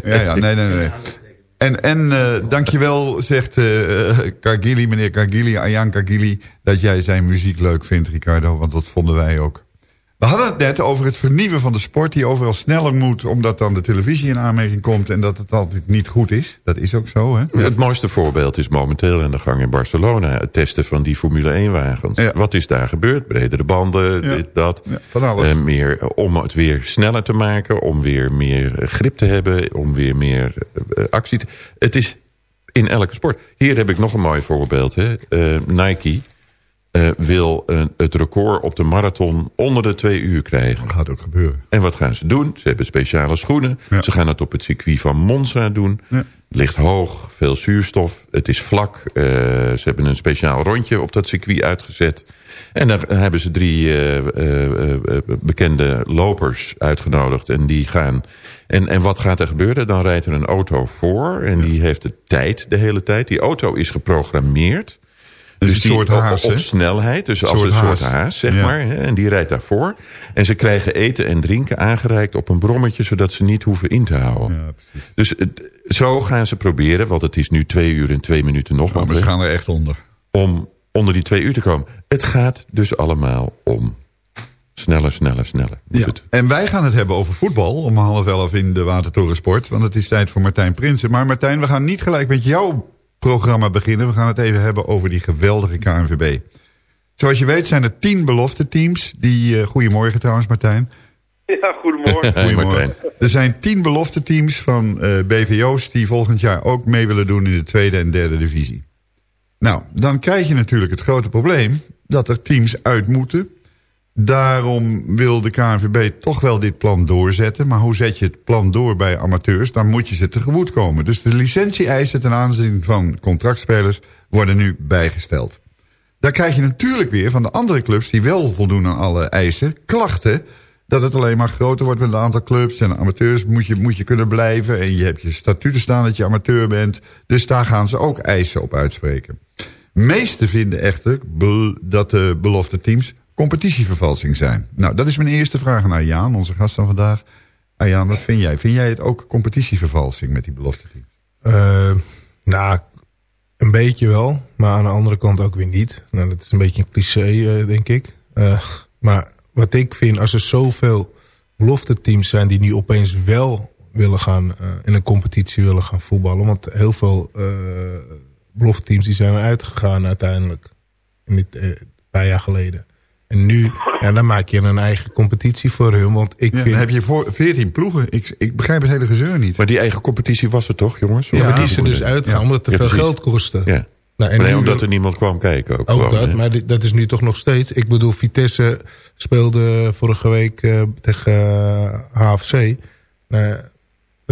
G: Ja, ja, nee, nee, nee. En, en uh, dankjewel, zegt uh, Kargili, meneer Kargili, Ayan Kargili... dat jij zijn muziek leuk vindt, Ricardo. Want dat vonden wij ook. We hadden het net over het vernieuwen van de sport... die overal sneller moet omdat dan de televisie in aanmerking komt... en dat het altijd niet goed is. Dat is ook zo, hè?
E: Het mooiste voorbeeld is momenteel in de gang in Barcelona... het testen van die Formule 1-wagens. Wat is daar gebeurd? Bredere banden, dit, dat.
G: van alles.
E: Uh, meer, om het weer sneller te maken, om weer meer grip te hebben... om weer meer uh, actie te... Het is in elke sport. Hier heb ik nog een mooi voorbeeld. Hè? Uh, Nike uh, wil uh, het record op de marathon onder de twee uur krijgen.
G: Dat gaat ook gebeuren.
E: En wat gaan ze doen? Ze hebben speciale schoenen. Ja. Ze gaan het op het circuit van Monza doen. Ja. Ligt hoog, veel zuurstof. Het is vlak. Uh, ze hebben een speciaal rondje op dat circuit uitgezet. En daar hebben ze drie bekende lopers uitgenodigd. En die gaan... En, en wat gaat er gebeuren? Dan rijdt er een auto voor. En ja. die heeft de tijd de hele tijd. Die auto is geprogrammeerd dus
G: een soort haas,
E: op, op snelheid, dus als een soort haas, zeg ja. maar. Hè, en die rijdt daarvoor. En ze krijgen eten en drinken aangereikt op een brommetje... zodat ze niet hoeven in te houden. Ja, dus het, zo gaan ze proberen, want het is nu twee uur en twee minuten nog wat.
G: Maar ze gaan er echt onder.
E: Om onder die twee uur te komen. Het gaat dus allemaal om sneller, sneller, sneller.
G: Ja. En wij gaan het hebben over voetbal om half elf in de Watertorensport. Want het is tijd voor Martijn Prinsen. Maar Martijn, we gaan niet gelijk met jou programma beginnen. We gaan het even hebben over die geweldige KNVB. Zoals je weet zijn er tien belofte teams. Die, uh, goedemorgen trouwens Martijn.
M: Ja, goedemorgen.
G: goedemorgen. Er zijn tien belofte teams van uh, BVO's die volgend jaar ook mee willen doen in de tweede en derde divisie. Nou, dan krijg je natuurlijk het grote probleem dat er teams uit moeten Daarom wil de KNVB toch wel dit plan doorzetten. Maar hoe zet je het plan door bij amateurs? Dan moet je ze tegemoet komen. Dus de licentie-eisen ten aanzien van contractspelers worden nu bijgesteld. Daar krijg je natuurlijk weer van de andere clubs die wel voldoen aan alle eisen... klachten dat het alleen maar groter wordt met een aantal clubs. En amateurs moet je, moet je kunnen blijven. En je hebt je statuten staan dat je amateur bent. Dus daar gaan ze ook eisen op uitspreken. Meesten vinden echter dat de belofte teams competitievervalsing zijn? Nou, dat is mijn eerste vraag naar Jaan, onze gast van vandaag. Ayaan, wat vind jij? Vind jij het ook competitievervalsing met die belofte?
K: Uh, nou, een beetje wel, maar aan de andere kant ook weer niet. Nou, dat is een beetje een cliché, uh, denk ik. Uh, maar wat ik vind, als er zoveel belofte teams zijn die nu opeens wel willen gaan in een competitie willen gaan voetballen. Want heel veel belofte teams die zijn uitgegaan uiteindelijk. In dit, een paar jaar geleden. En nu, ja, dan maak je een eigen competitie voor hun. Want ik
G: ja,
K: vind...
G: Dan heb je voor 14 ploegen. Ik, ik begrijp het hele gezeur niet.
E: Maar die eigen competitie was er toch, jongens?
K: Ja, maar die is er dus uitgegaan ja. omdat het te veel geld kostte.
E: Ja. Nou, en maar nee, omdat er niemand kwam kijken. Ook,
K: ook
E: gewoon,
K: dat, maar dit, dat is nu toch nog steeds. Ik bedoel, Vitesse speelde vorige week uh, tegen uh, HFC. Uh,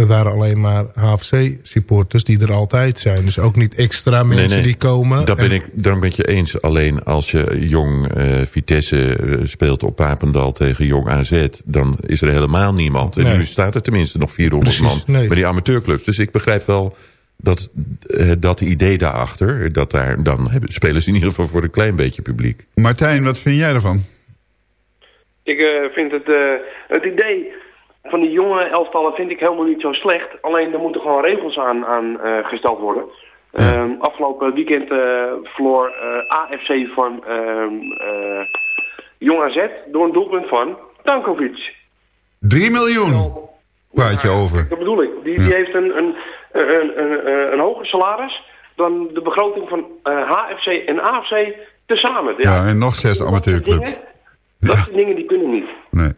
K: dat waren alleen maar HFC-supporters die er altijd zijn. Dus ook niet extra mensen
E: nee, nee,
K: die komen.
E: Dat ben ik, dan ben ik je eens. Alleen als je jong uh, Vitesse speelt op Papendal tegen jong AZ... dan is er helemaal niemand. En nee. nu staat er tenminste nog 400
K: Precies,
E: man
K: nee.
E: bij die amateurclubs. Dus ik begrijp wel dat, uh, dat idee daarachter... dat daar dan hebben, spelen ze in ieder geval voor een klein beetje publiek.
G: Martijn, wat vind jij ervan?
M: Ik uh, vind het, het idee van die jonge elftallen vind ik helemaal niet zo slecht. Alleen er moeten gewoon regels aan, aan uh, gesteld worden. Ja. Um, afgelopen weekend uh, verloor uh, AFC van um, Jong AZ door een doelpunt van Tankovic.
G: 3 miljoen praat je over.
M: Dat bedoel ik. Die, ja. die heeft een, een, een, een, een hoger salaris dan de begroting van HFC en AFC tezamen.
G: Ja, ja en nog zes amateurclubs.
M: Dat soort dingen die kunnen niet.
G: Nee.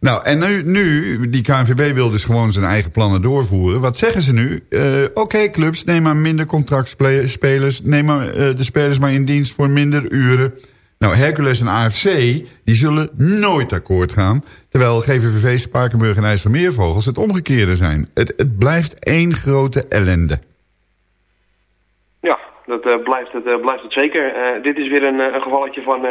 G: Nou, en nu, nu, die KNVB wil dus gewoon zijn eigen plannen doorvoeren. Wat zeggen ze nu? Eh, Oké, clubs, neem maar minder contractspelers. Neem maar eh, de spelers maar in dienst voor minder uren. Nou, Hercules en AFC, die zullen nooit akkoord gaan. Terwijl GVVV, Spakenburg en IJsselmeervogels het omgekeerde zijn. Het, het blijft één grote ellende.
M: Ja, dat eh, blijft, het, blijft het zeker. Dit is weer een, een gevalletje van...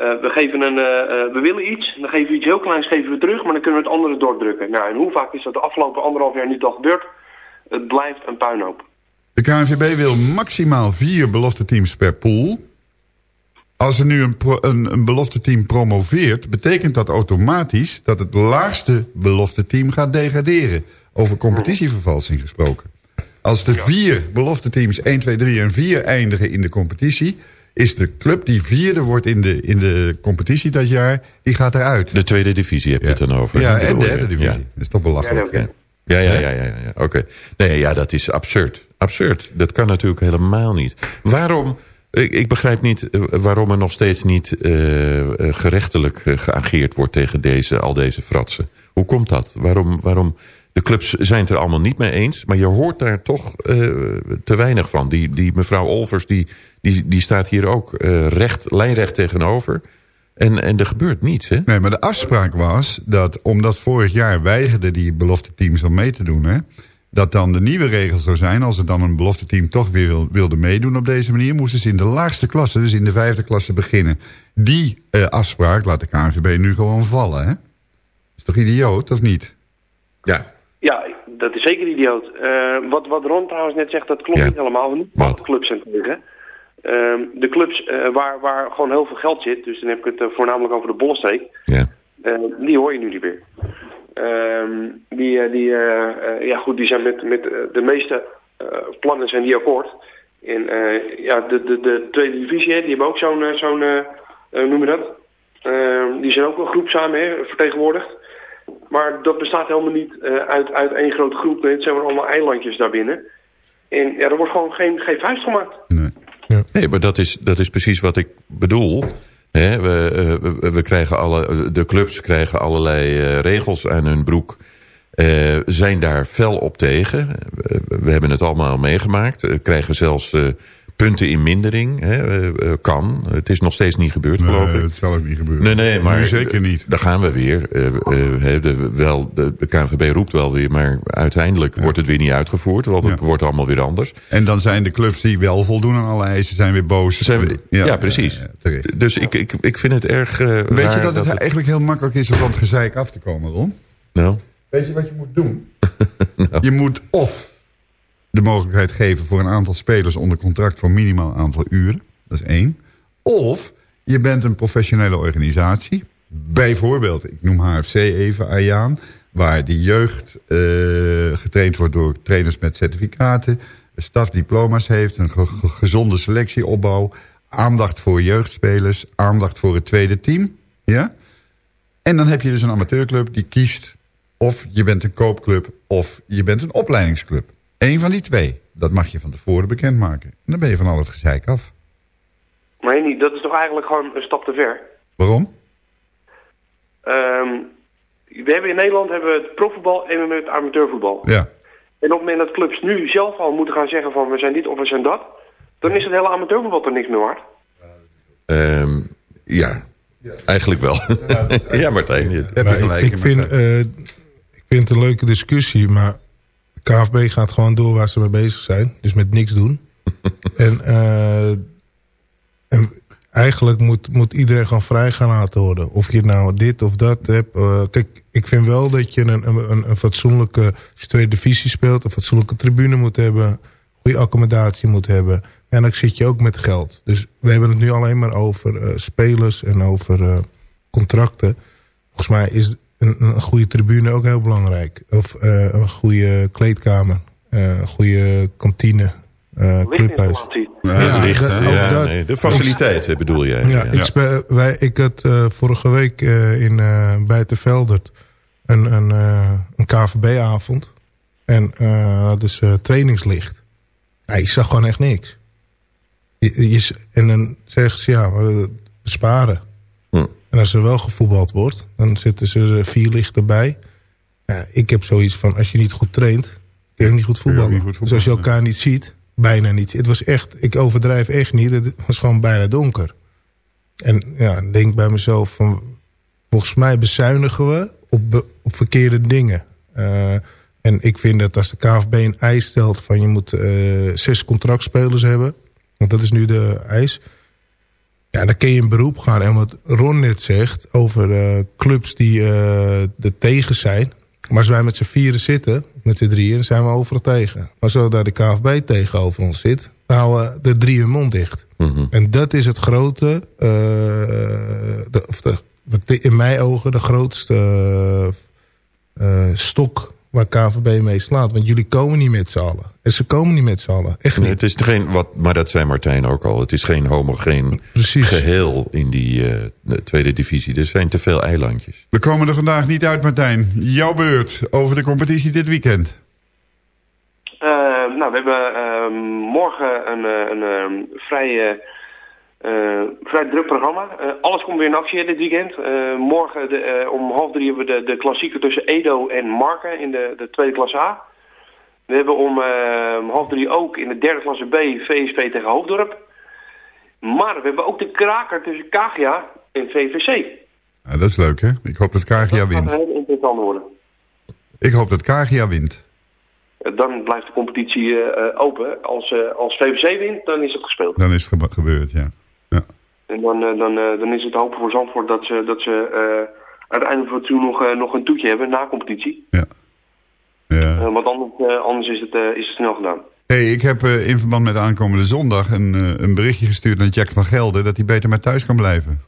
M: eh, we, geven een, eh, eh, we willen iets, dan geven we iets heel kleins geven we terug, maar dan kunnen we het andere doordrukken. Nou, en hoe vaak is dat de afgelopen anderhalf jaar niet al gebeurd? Het blijft een puinhoop.
G: De KNVB wil maximaal vier belofte teams per pool. Als er nu een, een belofte team promoveert... betekent dat automatisch dat het laagste belofte team gaat degraderen. Over competitievervalsing gesproken. Als de vier belofte teams 1, 2, 3 en 4 eindigen in de competitie... is de club die vierde wordt in de, in de competitie dat jaar, die gaat eruit.
E: De tweede divisie heb je het dan over.
G: Ja, en
E: bedoel
G: derde divisie.
E: Ja.
G: Dat is toch belachelijk.
E: Ja, ja, ja, ja, ja, ja. oké. Nee, ja, dat is absurd. Absurd. Dat kan natuurlijk helemaal niet. Waarom, ik, ik begrijp niet eh, waarom er nog steeds niet eh, eh, gerechtelijk geageerd wordt tegen deze, al deze fratsen. Hoe komt dat? Waarom, waarom, de clubs zijn het er allemaal niet mee eens, maar je hoort daar toch eh, te weinig van. Die, die mevrouw Olvers, die, die, die staat hier ook eh, recht, lijnrecht tegenover. En, en er gebeurt niets, hè?
G: Nee, maar de afspraak was dat omdat vorig jaar weigerden die belofte teams om mee te doen... Hè, dat dan de nieuwe regel zou zijn... als er dan een belofte team toch weer wil- wilde meedoen op deze manier... moesten ze in de laagste klasse, dus in de vijfde klasse beginnen. Die eh, afspraak laat de KNVB nu gewoon vallen, hè? Is toch idioot, of niet?
E: Ja.
M: Ja, dat is zeker idioot. Eh, wat, wat Ron trouwens net zegt, dat klopt niet helemaal. Niet alle clubs zijn tegen. Ehm, de clubs eh, waar, waar gewoon heel veel geld zit, dus dan heb ik het eh, voornamelijk over de Bollenstreek,
E: Ja.
M: die hoor je nu niet meer. Ehm, die, die, ja goed, die zijn met, met de meeste plannen zijn die akkoord. En ja, de, de, de tweede divisie, hè, die hebben ook zo'n, zo'n noem je dat? Ehm, die zijn ook een groep samen hè, vertegenwoordigd. Maar dat bestaat helemaal niet eh, uit, uit één grote groep. Nee, het zijn maar allemaal eilandjes daarbinnen. En ja, er wordt gewoon geen, geen vuist gemaakt.
E: Nee, maar dat is, dat is precies wat ik bedoel. Hè, we, eh, we, we krijgen alle, de clubs krijgen allerlei eh, regels aan hun broek. eh, zijn daar fel op tegen. We hebben het allemaal meegemaakt. Krijgen zelfs eh, punten in mindering. Hè, eh, eh, kan. Het is nog steeds niet gebeurd, geloof ik.
G: dat zal ook niet gebeuren.
E: Nee, nee, maar
G: Nu zeker niet.
E: Daar gaan we weer. Eh, eh, de, wel, de, KNVB roept wel weer, maar uiteindelijk wordt het weer niet uitgevoerd. Want het wordt allemaal weer anders.
G: En dan zijn de clubs die wel voldoen aan alle eisen, zijn weer boos.
E: Zijn we- ja, precies. dus ik, ik, ik vind het erg eh,
G: Weet je dat het eigenlijk heel makkelijk is om van het gezeik af te komen, Ron?
E: Nou?
G: Weet je wat je moet doen? Je moet of de mogelijkheid geven voor een aantal spelers onder contract voor minimaal aantal uren. Dat is één. Of je bent een professionele organisatie. Bijvoorbeeld, ik noem HFC even, Ayaan. Waar de jeugd eh, getraind wordt door trainers met certificaten. Stafdiploma's heeft, een ge- ge- gezonde selectieopbouw. Aandacht voor jeugdspelers. Aandacht voor het tweede team. Ja? En dan heb je dus een amateurclub die kiest... of je bent een koopclub of je bent een opleidingsclub. Eén van die twee. Dat mag je van tevoren bekendmaken. En dan ben je van al het gezeik af.
M: Maar Henny, dat is toch eigenlijk gewoon een stap te ver?
G: Waarom?
M: Ehm, we hebben in Nederland hebben we het profvoetbal en we hebben het amateurvoetbal.
G: Ja.
M: En op het moment dat clubs nu zelf al moeten gaan zeggen van we zijn dit of we zijn dat... dan is het hele amateurvoetbal er niks meer waard.
E: Ehm, ja, eigenlijk wel. ja, Martijn. je-
K: Maar ik, ik, vind, eh, ik vind het een leuke discussie, maar KFB gaat gewoon door waar ze mee bezig zijn. Dus met niks doen. en, eh, en eigenlijk moet, moet iedereen gewoon vrij gaan laten worden. Of je nou dit of dat hebt. Eh, kijk, ik vind wel dat je een, een, een fatsoenlijke als je tweede divisie speelt... een fatsoenlijke tribune moet hebben. Goede accommodatie moet hebben. En dan zit je ook met geld. Dus we hebben het nu alleen maar over eh, spelers en over contracten. Volgens mij is een, een goede tribune ook heel belangrijk. Of eh, een goede kleedkamer. eh, een goede kantine. eh clubhuis.
E: Ja, licht,
K: dat-
E: Ja,
K: dat.
E: nee, de faciliteiten bedoel jij.
K: Ja, ik, spe- wij, ik had eh, vorige week eh, in, eh bij de Veldert een, een, eh, een KVB-avond. En eh dus eh, trainingslicht. Ja, je zag gewoon echt niks. Je, je, en dan zeggen ze, ja, we besparen.
E: Hm.
K: En als er wel gevoetbald wordt, dan zitten ze er vier lichten bij. Ja, ik heb zoiets van, als je niet goed traint, kun je ook niet goed voetballen. dus als je elkaar niet ziet, bijna niet. Het was echt, ik overdrijf echt niet, het was gewoon bijna donker. En ja, denk bij mezelf van, volgens mij bezuinigen we op, be- op verkeerde dingen. Eh, en ik vind dat als de KVB een eis stelt van je moet eh, zes contractspelers hebben. Want dat is nu de eis. Ja, dan kun je in beroep gaan. En wat Ron net zegt over eh, clubs die eh er tegen zijn. Maar als wij met z'n vieren zitten, met z'n drieën, dan zijn we overal tegen. Maar zodra de KVB tegenover ons zit, dan houden de drie hun mond dicht. En dat is het grote, eh, de, of de, wat in mijn ogen de grootste stok waar KVB mee slaat. Want jullie komen niet met z'n allen. En ze komen niet met z'n allen. Echt niet.
E: Nee, het is geen, wat, maar dat zei Martijn ook al. Het is geen homogeen geheel in die eh, de tweede divisie. Er zijn te veel eilandjes.
G: We komen er vandaag niet uit, Martijn. Jouw beurt over de competitie dit weekend.
M: Eh, nou, we hebben ehm, morgen een, eh, een, ehm, vrij, eh, vrij druk programma. Eh, alles komt weer in actie dit weekend. Eh, morgen de, om half drie hebben we de, de klassieker tussen Edo en Marken in de, de tweede klasse A. We hebben om half drie ook in de derde klasse B VSV tegen Hoofddorp. Maar we hebben ook de kraker tussen Kagia en VVC.
G: Ja, dat is leuk, hè? Ik hoop dat Kagia
M: Dat
G: wint.
M: gaat heel interessant worden.
G: Ik hoop dat Kagia wint.
M: Dan blijft de competitie open. Als, als VVC wint, dan is het gespeeld.
G: Dan is het gebe- gebeurd, ja.
M: En dan, eh, dan, eh, dan is het hopen voor Zandvoort dat ze, dat ze uiteindelijk voor toe nog, eh, nog een toetje hebben na competitie.
G: Ja.
M: Eh, want anders, anders is, het, is het snel gedaan.
G: hey, ik heb in verband met de aankomende zondag een, een berichtje gestuurd naar Jack van Gelder... dat hij beter maar thuis kan blijven.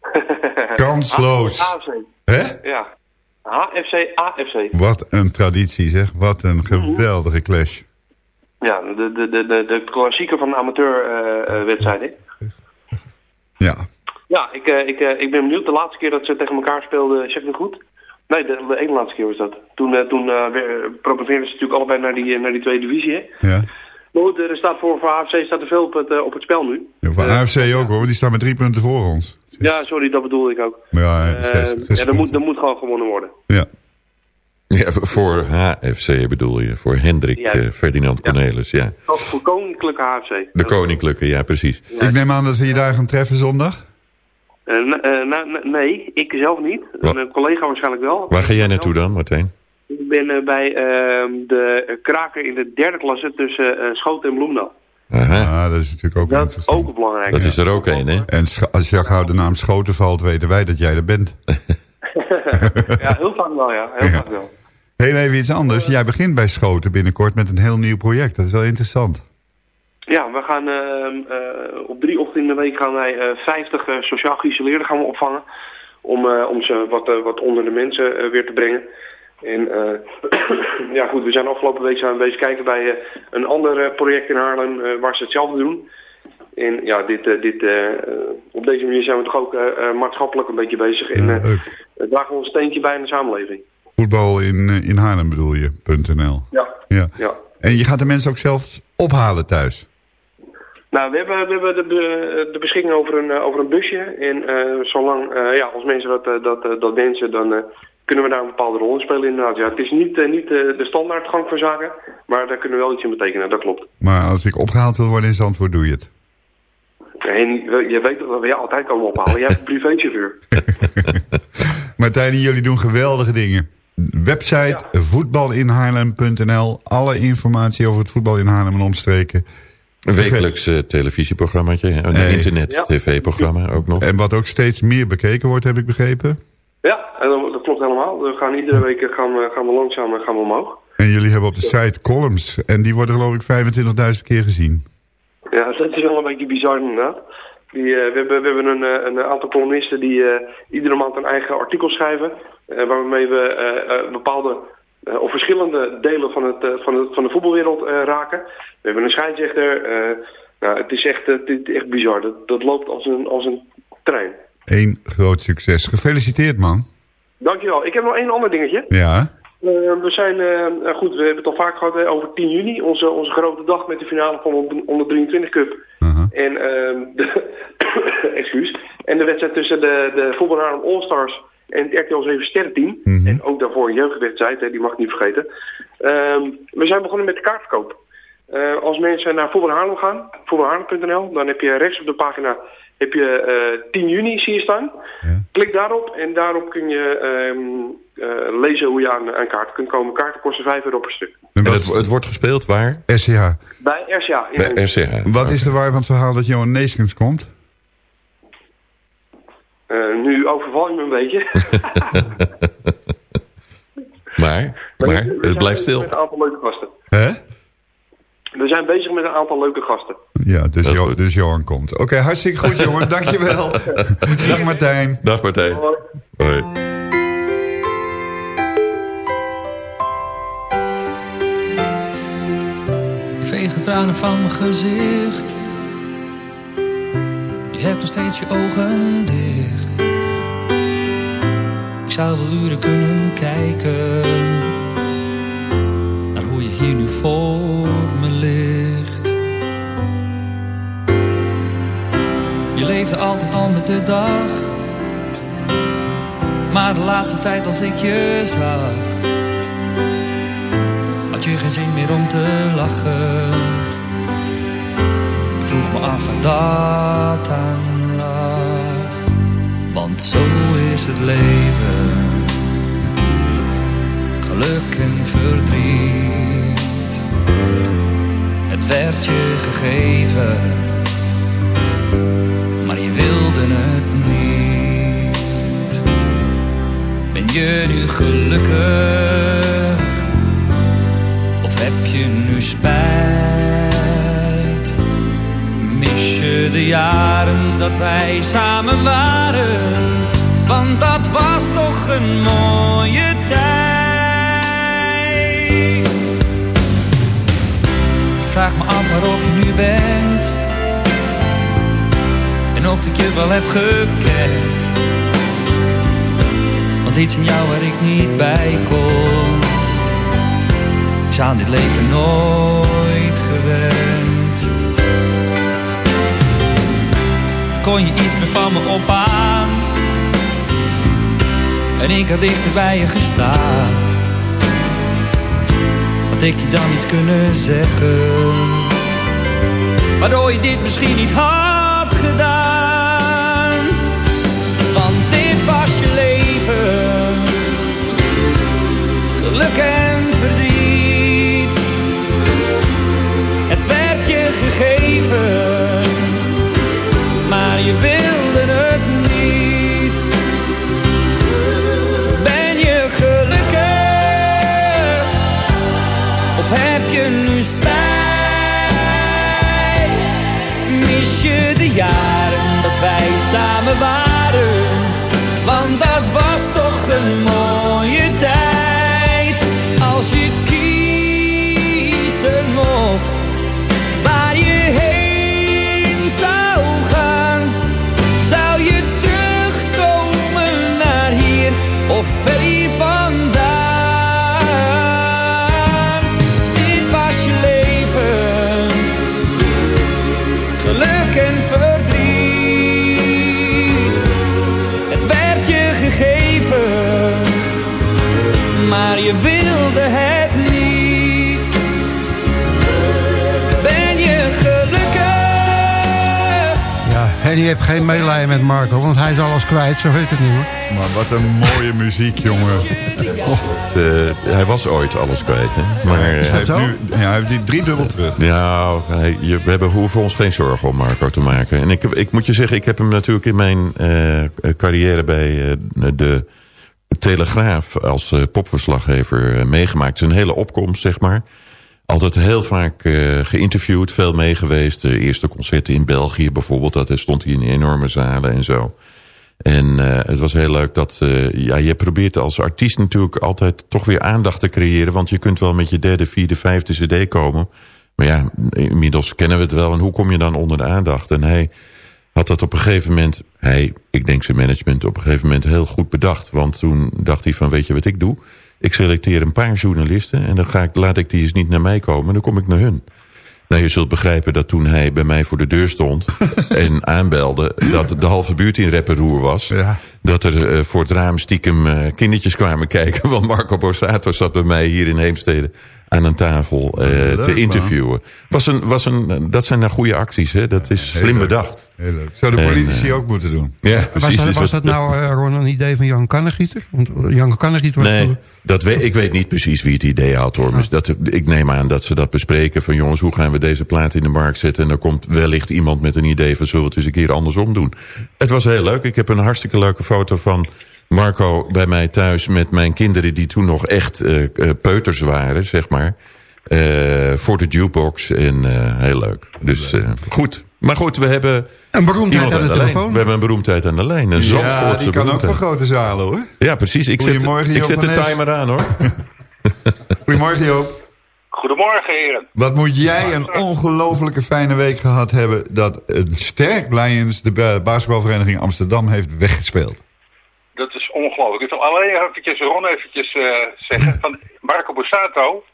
G: Kansloos.
M: AFC.
G: Hè?
M: Ja. HFC, AFC.
G: Wat een traditie, zeg. Wat een geweldige clash.
M: Ja, de, de, de, de, klassieker van de amateurwedstrijd.
G: Ja.
M: ja, ik, eh, ik, eh, ik ben benieuwd. De laatste keer dat ze tegen elkaar speelden, zeg ik het goed? Nee, de, de ene laatste keer was dat. Toen, eh, toen promoveerden ze natuurlijk allebei naar die, naar die tweede divisie. Hè?
G: Ja.
M: Maar goed, er staat voor, voor AFC staat er veel op het, op het spel nu.
G: ja voor AFC ook hoor, die staan met drie punten voor ons.
M: Ja, sorry, dat bedoelde ik ook.
G: Ja,
M: Eh,
G: zes, zes
M: ja, er, moet, er moet gewoon gewonnen worden.
G: Ja.
E: Ja, voor HFC bedoel je. Voor Hendrik
M: Ja.
E: eh, Ferdinand Cornelis, ja.
M: Ook voor Koninklijke HFC.
E: De Koninklijke, ja precies.
G: Ik neem aan dat we je daar gaan treffen zondag.
M: Eh, eh, nee, ik zelf niet.
E: Wat?
M: Een collega waarschijnlijk wel.
E: Waar ga jij naartoe dan, Martijn?
M: Ik ben bij ehm, de kraker in de derde klasse tussen Schoten en Bloemendaal.
E: Aha.
G: Ah, dat is natuurlijk ook
M: Dat is ook belangrijk.
E: Dat is er ook een, hè?
G: En als je gauw de naam Schoten valt, weten wij dat jij er bent.
M: ja, heel vaak wel, ja. Heel vaak wel.
G: Heel even iets anders. Jij begint bij Schoten binnenkort met een heel nieuw project. Dat is wel interessant.
M: Ja, we gaan ehm, eh, op drie ochtenden in de week gaan wij eh 50 eh, sociaal geïsoleerden gaan we opvangen. Om, eh, om ze wat, eh, wat onder de mensen eh, weer te brengen. En eh, ja goed, we zijn afgelopen week zijn we bezig kijken bij eh, een ander eh, project in Haarlem eh, waar ze hetzelfde doen. En ja, dit, eh, dit, eh, eh, op deze manier zijn we toch ook eh, eh, maatschappelijk een beetje bezig. En eh, eh, dragen we ons steentje bij in de samenleving.
G: Voetbal in, eh, in Haarlem bedoel je, .nl.
M: Ja.
G: ja.
M: Ja.
G: En je gaat de mensen ook zelf ophalen thuis.
M: Nou, we hebben, we hebben de, de beschikking over een, eh, over een busje. En eh, zolang, ja, als mensen dat, dat, dat wensen, dan kunnen we daar een bepaalde rol in spelen inderdaad. Ja, het is niet, niet de standaard gang van zaken, maar daar kunnen we wel iets in betekenen, dat klopt.
G: Maar als ik opgehaald wil worden in Zandvoort, doe je het.
M: En je weet toch dat we je altijd komen ophalen. Jij hebt een privéchauffeur.
G: Martijn, jullie doen geweldige dingen. Website voetbalinhaarlem.nl. Alle informatie over het voetbal in Haarlem en omstreken.
E: Een wekelijks eh, televisieprogrammaatje. Een internet-tv-programma ook nog.
G: En wat ook steeds meer bekeken wordt, heb ik begrepen.
M: Ja, en dat, klopt helemaal. We gaan iedere week eh, gaan we, gaan we langzaam eh, gaan we omhoog.
G: En jullie hebben op de site columns. En die worden geloof ik 25.000 keer gezien.
M: Ja, dat is wel een beetje bizar inderdaad. Die, eh, we, hebben, we hebben een, eh, een aantal columnisten die eh, iedere maand een eigen artikel schrijven. waarmee we bepaalde of verschillende delen van, het, van, het, van de voetbalwereld raken. We hebben een scheidsrechter. nou, het is echt, het is echt bizar. Dat, dat loopt als een, als een trein.
G: Eén groot succes. Gefeliciteerd man.
M: Dankjewel. Ik heb nog één ander dingetje.
G: Ja.
M: We zijn, goed, we hebben het al vaak gehad eh, over 10 juni, onze, onze grote dag met de finale van de onder 23 Cup. En ehm, de, Excuus. En de wedstrijd tussen de, de Voetbal Haarlem All-Stars en het RTL 7 Sterrenteam. En ook daarvoor een jeugdwedstrijd, hè, die mag ik niet vergeten. Ehm, we zijn begonnen met de kaartverkoop. Eh, als mensen naar Voetbal Haarlem gaan, voetbalhaarlem.nl, dan heb je rechts op de pagina heb je eh 10 juni zie je staan. Klik daarop en daarop kun je ehm, eh, lezen hoe je aan, aan kaarten kunt komen. Kaarten kosten 5 euro per stuk.
E: En het, het wordt gespeeld waar?
G: SCH.
M: Bij RCA. in
E: Bij. RCH.
G: Wat is de waar van het verhaal dat Johan Neeskens komt?
M: Eh, nu overval je me een beetje.
E: Maar, maar het blijft stil.
M: Met een aantal leuke gasten.
G: Hè?
M: We zijn bezig met een aantal leuke gasten.
G: Ja, dus, Jo- dus Johan komt. Oké, hartstikke goed jongen. Dankjewel. Dag Martijn.
E: Dag Martijn. Hoi.
N: Ik veeg de tranen van mijn gezicht. Je hebt nog steeds je ogen dicht. Ik zou wel uren kunnen kijken je nu voor me ligt. Je leefde altijd al met de dag, maar de laatste tijd als ik je zag had je geen zin meer om te lachen. Ik vroeg me af waar dat aan lag. Want zo is het leven. Geluk en verdriet. Het werd je gegeven. Maar je wilde het niet. Ben je nu gelukkig? Of heb je nu spijt? Mis je de jaren dat wij samen waren? Want dat was toch een mooie tijd. Vraag me af waarof je nu bent. En of ik je wel heb gekend. Want iets in jou waar ik niet bij kon is aan dit leven nooit gewend. Kon je iets meer van me opaan? En ik had dichter bij je gestaan. Had ik je dan iets kunnen zeggen? Waardoor je dit misschien niet had gedaan. Je de jaren dat wij samen waren? Want dat was toch een mooie en je
F: hebt geen medelijden met Marco, want hij is alles kwijt, zo heet het niet hoor.
G: Maar wat een mooie muziek, jongen.
E: Eh, hij was ooit alles kwijt, hè? Maar,
G: Is
E: eh,
G: dat zo? Nu, ja, hij heeft die drie dubbel terug.
E: Ja, hij- je, we hebben, hoeven ons geen zorgen om Marco te maken. En ik, ik moet je zeggen, ik heb hem natuurlijk in mijn eh, carrière bij de Telegraaf als popverslaggever meegemaakt. Het is een hele opkomst, zeg maar. Altijd heel vaak eh, geïnterviewd, veel meegeweest. De eerste concerten in België bijvoorbeeld, dat stond hij in enorme zalen en zo. En eh, het was heel leuk dat eh, ja, je probeert als artiest natuurlijk altijd toch weer aandacht te creëren. Want je kunt wel met je derde, vierde, vijfde cd komen. Maar ja, inmiddels kennen we het wel. En hoe kom je dan onder de aandacht? En hij had dat op een gegeven moment, hij, ik denk zijn management, op een gegeven moment heel goed bedacht. Want toen dacht hij van, weet je wat ik doe? Ik selecteer een paar journalisten en dan ga ik, laat ik die eens niet naar mij komen, dan kom ik naar hun. Nou, je zult begrijpen dat toen hij bij mij voor de deur stond... en aanbelde dat de halve buurt in repperoer was... dat er eh, voor het raam stiekem eh, kindertjes kwamen kijken. Want Marco Borsato zat bij mij hier in Heemstede aan een tafel eh,
G: Leuk,
E: te interviewen. Was een, was een, dat zijn nou goede acties, hè? Dat is slim bedacht.
G: Heel leuk. Zou de
E: En,
G: politici
E: eh,
G: ook moeten doen.
E: Ja,
F: Was
E: precies.
F: dat,
E: Dus
F: was dat nou, eh, Ron, een idee van Jan Kannegieter? Want Jan Kannegieter was...
E: Nee, dat weet, ik weet niet precies wie het idee had hoor. Maar dat, ik neem aan dat ze dat bespreken. Van jongens, hoe gaan we deze plaat in de markt zetten? En dan komt wellicht iemand met een idee van... zullen we het eens een keer andersom doen? Het was heel leuk. Ik heb een hartstikke leuke foto van Marco bij mij thuis... met mijn kinderen die toen nog echt eh, eh, peuters waren, zeg maar. Eh, voor de jukebox. En eh, heel leuk. Dus eh, goed. Maar goed, we hebben...
F: Een beroemdheid
E: iemand
F: aan de
E: lijn.
F: telefoon.
E: We hebben een beroemdheid aan de lijn. Een
G: Ja,
E: Zandvoortse
G: die kan ook voor grote zalen hoor.
E: Ja, precies. Ik zet, ik zet de
G: Nes.
E: timer aan, hoor.
G: Goedemorgen Joop.
O: Goedemorgen, heren.
G: Wat moet jij een ongelofelijke fijne week gehad hebben... dat een sterk Lions de ba- basketbalvereniging Amsterdam heeft weggespeeld.
O: Dat is ongelooflijk. Ik wil alleen eventjes, Ron eventjes eh, zeggen. Van Marco Borsato,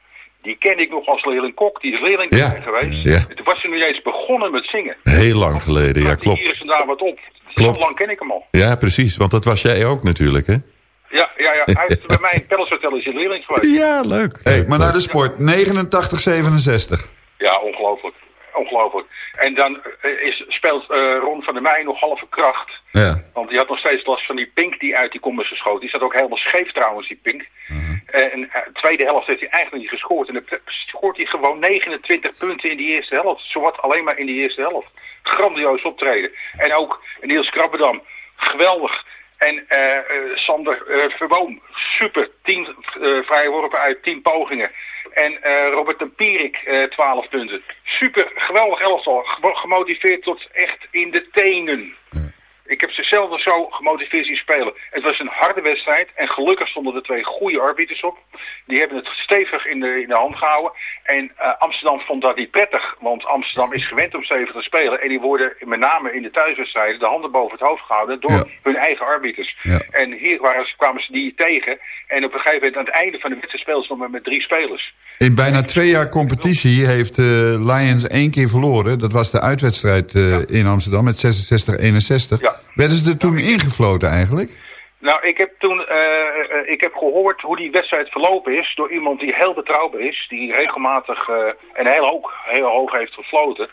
O: die ken ik nog als leerling Kok. Die is leerling
E: Ja.
O: geweest.
E: Ja.
O: Toen was hij nu eens begonnen met zingen.
E: Heel lang geleden, ja,
O: Hier
E: klopt.
O: is en daar wat op.
E: Klopt.
O: Zo lang ken ik hem al.
E: Ja, precies. Want dat was jij ook natuurlijk, hè?
O: Ja, ja, ja. Hij is bij mij in Palace Hotel is leerling geweest.
E: Ja, leuk.
G: Hey, maar naar de sport. 89-67.
O: Ja, ongelooflijk. Ongelooflijk. En dan eh, is, speelt eh, Ron van der Meij nog halve kracht.
G: Ja.
O: Want die had nog steeds last van die pink die uit die kom is geschoten. Die staat ook helemaal scheef trouwens, die pink. Eh, En de tweede helft heeft hij eigenlijk niet gescoord. En dan scoort hij gewoon 29 punten in die eerste helft. Zowat alleen maar in die eerste helft. Grandioos optreden. En ook Niels Krabbedam. Geweldig. En Sander eh, Verboom. Super. 10 eh vrije worpen uit 10 pogingen. En eh, Robert de Pierik, eh 12 punten. Super, geweldig elftal. Ge- Gemotiveerd tot echt in de tenen. Ik heb ze zelden zo gemotiveerd zien spelen. Het was een harde wedstrijd en gelukkig stonden er twee goede arbiters op. Die hebben het stevig in de, in de hand gehouden. En eh, Amsterdam vond dat niet prettig, want Amsterdam is gewend om stevig te spelen. En die worden met name in de thuiswedstrijden de handen boven het hoofd gehouden door hun eigen arbiters. En hier waren, ze- kwamen ze die tegen. En op een gegeven moment aan het einde van de wedstrijd speelden ze nog maar met drie spelers.
G: In bijna twee jaar competitie heeft eh, Lions één keer verloren. Dat was de uitwedstrijd eh, in Amsterdam met 66-61. Werden ze er toen ingefloten eigenlijk?
O: Nou, ik heb toen eh, eh, ik heb gehoord hoe die wedstrijd verlopen is door iemand die heel betrouwbaar is, die regelmatig eh, en heel hoog, heel hoog heeft gefloten.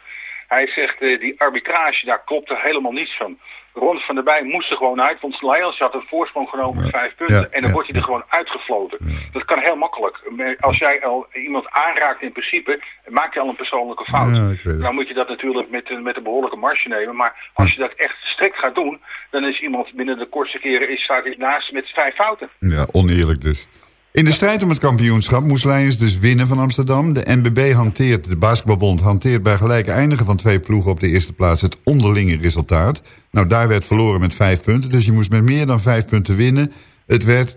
O: Hij zegt, die arbitrage, daar klopt er helemaal niets van. Ron van der Bij moest er gewoon uit, want Lions had een voorsprong genomen met vijf punten.
G: Ja,
O: en dan
G: ja,
O: wordt hij er gewoon uitgefloten. Dat kan heel makkelijk. Als jij al iemand aanraakt in principe, maak je al een persoonlijke fout. Dan moet je dat natuurlijk met, een- met een behoorlijke marge nemen. Maar als je dat echt strikt gaat doen, dan is iemand binnen de kortste keren is, staat hij naast met vijf fouten.
G: Ja, oneerlijk dus. In de strijd om het kampioenschap moest Lions dus winnen van Amsterdam. De NBB hanteert, de basketbalbond hanteert bij gelijke eindigen van twee ploegen op de eerste plaats het onderlinge resultaat. Nou, daar werd verloren met vijf punten, dus je moest met meer dan vijf punten winnen. Het werd 89-67.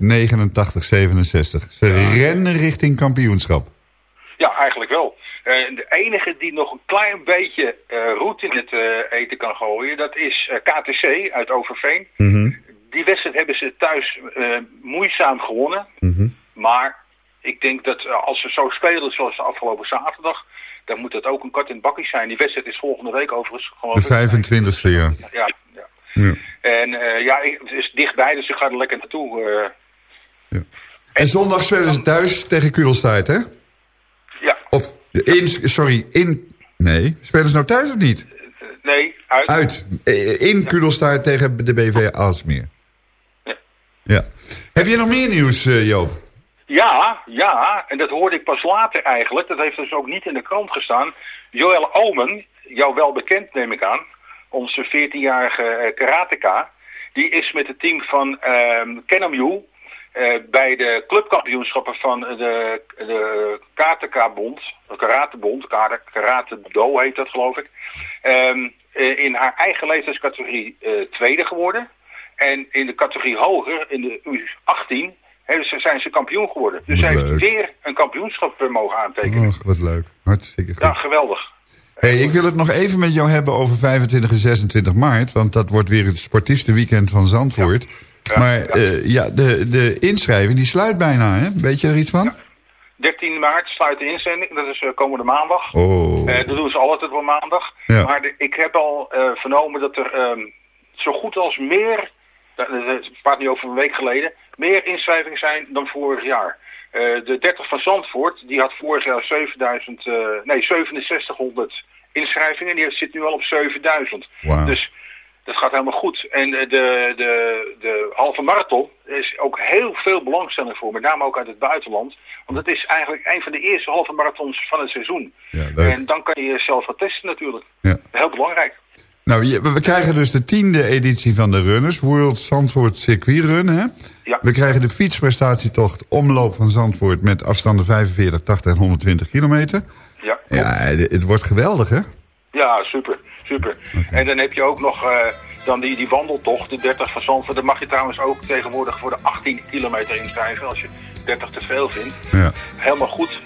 G: Ze rennen richting kampioenschap.
O: Ja, eigenlijk wel. Eh, de enige die nog een klein beetje eh roet in het eh, eten kan gooien, dat is KTC uit Overveen. Die wedstrijd hebben ze thuis moeizaam gewonnen. Maar ik denk dat eh, als ze zo spelen zoals de afgelopen zaterdag, dan moet dat ook een kat in het bakkie zijn. Die wedstrijd is volgende week overigens.
G: De 25e, ja.
O: Ja, ja.
G: ja.
O: En eh, ja, het is dichtbij, dus ik ga er lekker naartoe. eh.
G: En zondag spelen ze thuis tegen Kudelstaart, hè?
O: Ja.
G: Of, in, sorry, in... Nee, spelen ze nou thuis of niet?
O: nee, uit.
G: Uit. In Kudelstaart tegen de BV Aalsmeer. Ja. Heb je nog meer nieuws, Joop?
O: Ja, ja, en dat hoorde ik pas later eigenlijk. Dat heeft dus ook niet in de krant gestaan. Joël Omen, jou wel bekend neem ik aan, onze 14-jarige eh, karateka, die is met het team van ehm Kenamju eh, bij de clubkampioenschappen van de, de KTK-bond, de Karatebond, Kara- Karate Do heet dat geloof ik, ehm, eh, in haar eigen leeftijdscategorie eh, tweede geworden. En in de categorie hoger, in de U18, hebben ze, zijn ze kampioen geworden. Dus zij heeft weer een kampioenschap eh, mogen aantekenen.
G: Och, wat leuk. Hartstikke goed.
O: Ja, geweldig.
G: Hey, ik wil het nog even met jou hebben over 25 en 26 maart. Want dat wordt weer het sportiefste weekend van Zandvoort. maar eh, ja, de, de inschrijving die sluit bijna, hè? Weet je er iets van?
O: 13 maart sluit de inzending, dat is eh, komende maandag.
G: Oh.
O: Dat doen ze altijd op maandag.
G: Ja.
O: Maar de- ik heb al vernomen dat er ehm, zo goed als meer, dat dat praat nu over een week geleden, meer inschrijvingen zijn dan vorig jaar. Eh, de 30 van Zandvoort, die had vorig jaar 7000, eh, nee 6700 inschrijvingen. Die zit nu al op 7000.
G: Wauw.
O: Dus dat gaat helemaal goed. En eh, de, de, de halve marathon is ook heel veel belangstelling voor. Met name ook uit het buitenland. Want het is eigenlijk een van de eerste halve marathons van het seizoen.
G: Ja.
O: En dan kan je jezelf wat testen natuurlijk.
G: Ja.
O: Heel belangrijk.
G: Nou, we krijgen dus de tiende editie van de Runners. World Zandvoort Circuit Run, hè?
O: Ja.
G: We krijgen de fietsprestatietocht Omloop van Zandvoort... met afstanden 45, 80 en 120 kilometer.
O: Ja,
G: Ja, het, het wordt geweldig, hè?
O: ja super. super. En dan heb je ook nog eh, dan die, die wandeltocht, de 30 van Zandvoort. Dat mag je trouwens ook tegenwoordig voor de 18 kilometer inschrijven. Als je 30 te veel vindt.
G: Ja.
O: Helemaal goed.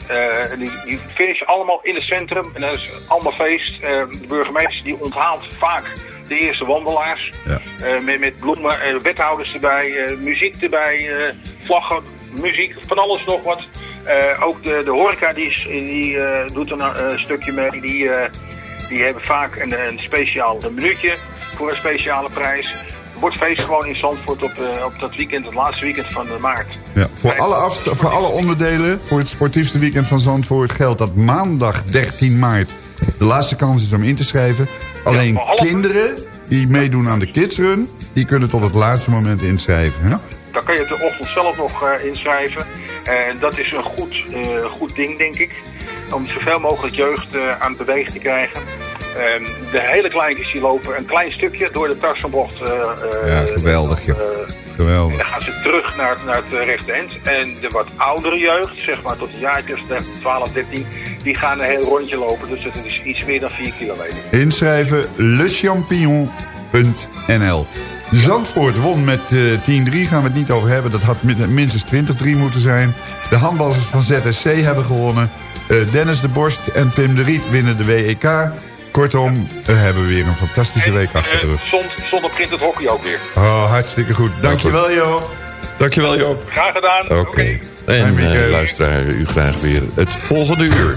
O: En die, die finishen allemaal in het centrum. En dat is allemaal feest. Eh, de burgemeester die onthaalt vaak de eerste wandelaars.
G: Ja.
O: Eh, met, met bloemen, wethouders erbij, muziek erbij, vlaggen, muziek, van alles nog wat. Ook de, de horeca die, die doet er een stukje mee. Die, die hebben vaak een, een speciaal minuutje voor een speciale prijs. Er wordt feest gewoon in Zandvoort op, eh, op dat weekend, het laatste weekend van de maart.
G: Ja, voor, alle voor alle onderdelen, voor het sportiefste weekend van Zandvoort... geldt dat maandag 13 maart de laatste kans is om in te schrijven. Alleen kinderen die meedoen aan de kidsrun... die kunnen tot het laatste moment inschrijven. Hè?
O: Dan kan je de ochtend zelf nog eh, inschrijven. En dat is een goed, eh, goed ding, denk ik. Om zoveel mogelijk jeugd eh, aan het bewegen te krijgen. Ehm, de hele kleintjes die lopen een klein stukje door de Tarzanbocht. eh, eh,
G: Ja, geweldig, joh.
O: En
G: Geweldig.
O: dan gaan ze terug naar, naar het eh, rechte eind. En de wat oudere jeugd, zeg maar tot een jaartje of 12, 13, die gaan een heel rondje lopen. Dus dat is iets meer dan 4 kilometer.
G: Inschrijven lechampion.nl Zandvoort won met eh 10-3, gaan we het niet over hebben. Dat had minstens 20-3 moeten zijn. De handballers van ZSC hebben gewonnen. Eh, Dennis de Borst en Pim de Riet winnen de WEK. Kortom, we hebben weer een fantastische week achter de
O: Eh,
G: rug.
O: zond, zondag begint het hockey ook weer.
G: Oh, hartstikke goed. Dankjewel, Jo.
E: Dankjewel Joop.
O: Graag gedaan.
E: Oké. En eh, luisteraar, u graag weer het volgende uur.